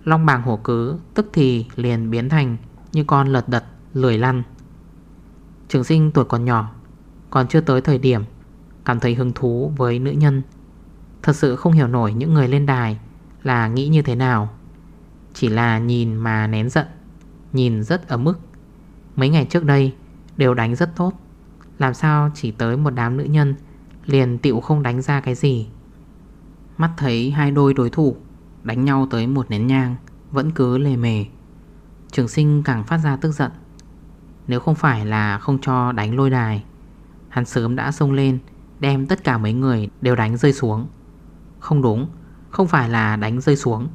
Long bàng hổ cứ Tức thì liền biến thành Như con lật đật, lười lăn. Trường sinh tuổi còn nhỏ, Còn chưa tới thời điểm, Cảm thấy hứng thú với nữ nhân. Thật sự không hiểu nổi những người lên đài Là nghĩ như thế nào. Chỉ là nhìn mà nén giận, Nhìn rất ở mức Mấy ngày trước đây, đều đánh rất tốt. Làm sao chỉ tới một đám nữ nhân, Liền tiệu không đánh ra cái gì. Mắt thấy hai đôi đối thủ Đánh nhau tới một nén nhang, Vẫn cứ lề mề. Trường sinh càng phát ra tức giận. Nếu không phải là không cho đánh lôi đài, Hắn sớm đã xông lên, Đem tất cả mấy người đều đánh rơi xuống. Không đúng, Không phải là đánh rơi xuống,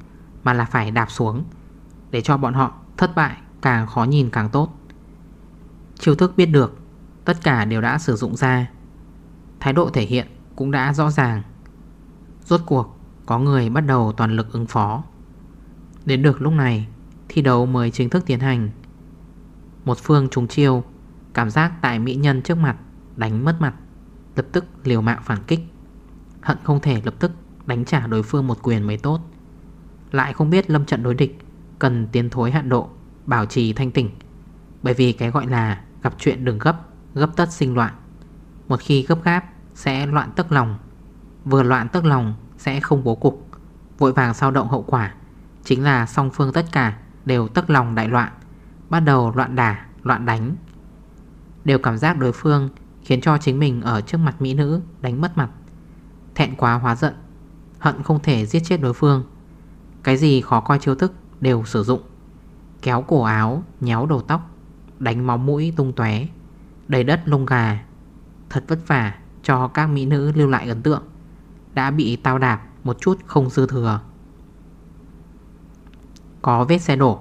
Mà là phải đạp xuống, Để cho bọn họ thất bại Càng khó nhìn càng tốt. Chiêu thức biết được, Tất cả đều đã sử dụng ra. Thái độ thể hiện cũng đã rõ ràng. Rốt cuộc, Có người bắt đầu toàn lực ứng phó. Đến được lúc này, Thi đấu mới chính thức tiến hành. Một phương trúng chiêu, Cảm giác tại mỹ nhân trước mặt Đánh mất mặt, Lập tức liều mạng phản kích. Hận không thể lập tức đánh trả đối phương một quyền mới tốt. Lại không biết lâm trận đối địch Cần tiến thối hạn độ, Bảo trì thanh tỉnh. Bởi vì cái gọi là gặp chuyện đừng gấp Gấp tất sinh loạn. Một khi gấp gáp, sẽ loạn tức lòng. Vừa loạn tức lòng, sẽ không bố cục. Vội vàng sao động hậu quả, Chính là song phương tất cả Đều tức lòng đại loạn. Bắt đầu loạn đả, loạn đánh. Đều cảm giác đối phương Khiến cho chính mình ở trước mặt mỹ nữ Đánh mất mặt. Thẹn quá hóa giận Hận không thể giết chết đối phương. Cái gì khó coi chiêu thức đều sử dụng. Kéo cổ áo, nhéo đầu tóc Đánh máu mũi tung tóe Đầy đất lông gà. Thật vất vả cho các mỹ nữ lưu lại ấn tượng. Đã bị tao đạp một chút không dư thừa. Có vết xe đổ.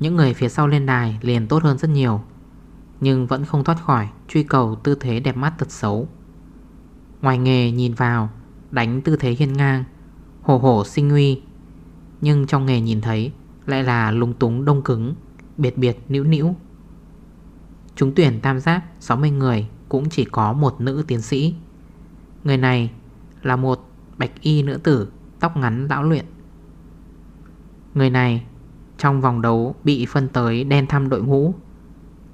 Những người phía sau lên đài liền tốt hơn rất nhiều, Nhưng vẫn không thoát khỏi Truy cầu tư thế đẹp mắt thật xấu. Ngoài nghề nhìn vào, Đánh tư thế hiên ngang Hổ hổ sinh nguy, Nhưng trong nghề nhìn thấy lại là lung túng đông cứng, Biệt biệt nữ nữ Chúng tuyển tam giác 60 người Cũng chỉ có một nữ tiến sĩ. Người này là một bạch y nữ tử Tóc ngắn lão luyện. Người này trong vòng đấu bị phân tới đen thăm đội ngũ.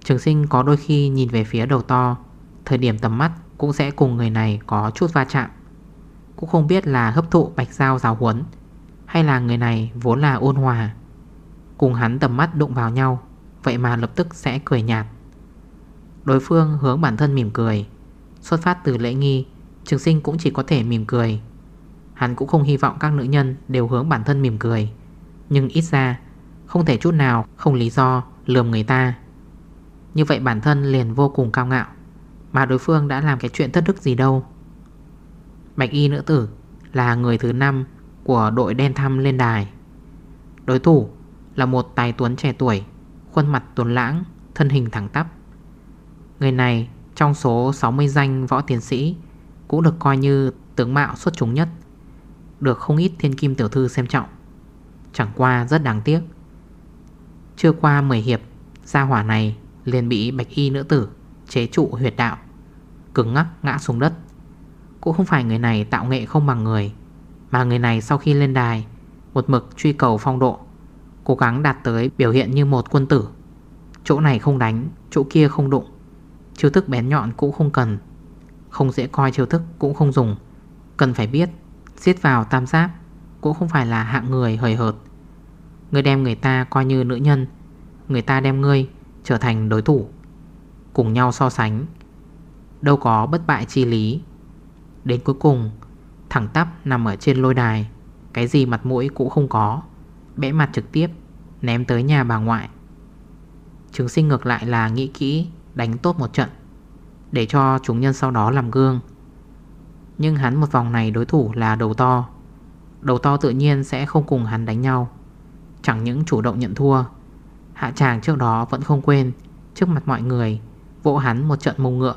Trường sinh có đôi khi nhìn về phía đầu to, Thời điểm tầm mắt cũng sẽ cùng người này có chút va chạm. Cũng không biết là hấp thụ bạch giao giáo huấn, Hay là người này vốn là ôn hòa. Cùng hắn tầm mắt đụng vào nhau, Vậy mà lập tức sẽ cười nhạt. Đối phương hướng bản thân mỉm cười. Xuất phát từ lễ nghi, Trường sinh cũng chỉ có thể mỉm cười. Hắn cũng không hy vọng các nữ nhân Đều hướng bản thân mỉm cười. Nhưng ít ra không thể chút nào, không lý do, lườm người ta. Như vậy bản thân liền vô cùng cao ngạo. Mà đối phương đã làm cái chuyện thất đức gì đâu. Bạch y nữ tử Là người thứ 5 Của đội đen thăm lên đài. Đối thủ là một tài tuấn trẻ tuổi, Khuôn mặt tuấn lãng, Thân hình thẳng tắp. Người này trong số 60 danh võ tiến sĩ Cũng được coi như tướng mạo xuất chúng nhất, Được không ít thiên kim tiểu thư xem trọng. Chẳng qua rất đáng tiếc chưa qua 10 hiệp, Gia hỏa này liền bị bạch y nữ tử Chế trụ huyệt đạo, Cứng ngắc ngã xuống đất. Cũng không phải người này tạo nghệ không bằng người, Mà người này sau khi lên đài, Một mực truy cầu phong độ, Cố gắng đạt tới biểu hiện như một quân tử. Chỗ này không đánh, Chỗ kia không đụng, Chiêu thức bén nhọn cũng không cần, Không dễ coi chiêu thức cũng không dùng. Cần phải biết, Giết vào tam giáp Cũng không phải là hạng người hời hợt. Người đem người ta coi như nữ nhân. Người ta đem ngươi trở thành đối thủ. Cùng nhau so sánh. Đâu có bất bại chi lý. Đến cuối cùng, Thẳng tắp nằm ở trên lôi đài. Cái gì mặt mũi cũng không có. Bẽ mặt trực tiếp, Ném tới nhà bà ngoại. Trường sinh ngược lại là nghĩ kỹ, Đánh tốt một trận, Để cho chúng nhân sau đó làm gương. Nhưng hắn một vòng này đối thủ là đầu to. Đầu to tự nhiên sẽ không cùng hắn đánh nhau. Chẳng những chủ động nhận thua, Hạ chàng trước đó vẫn không quên, Trước mặt mọi người, Vỗ hắn một trận mông ngựa.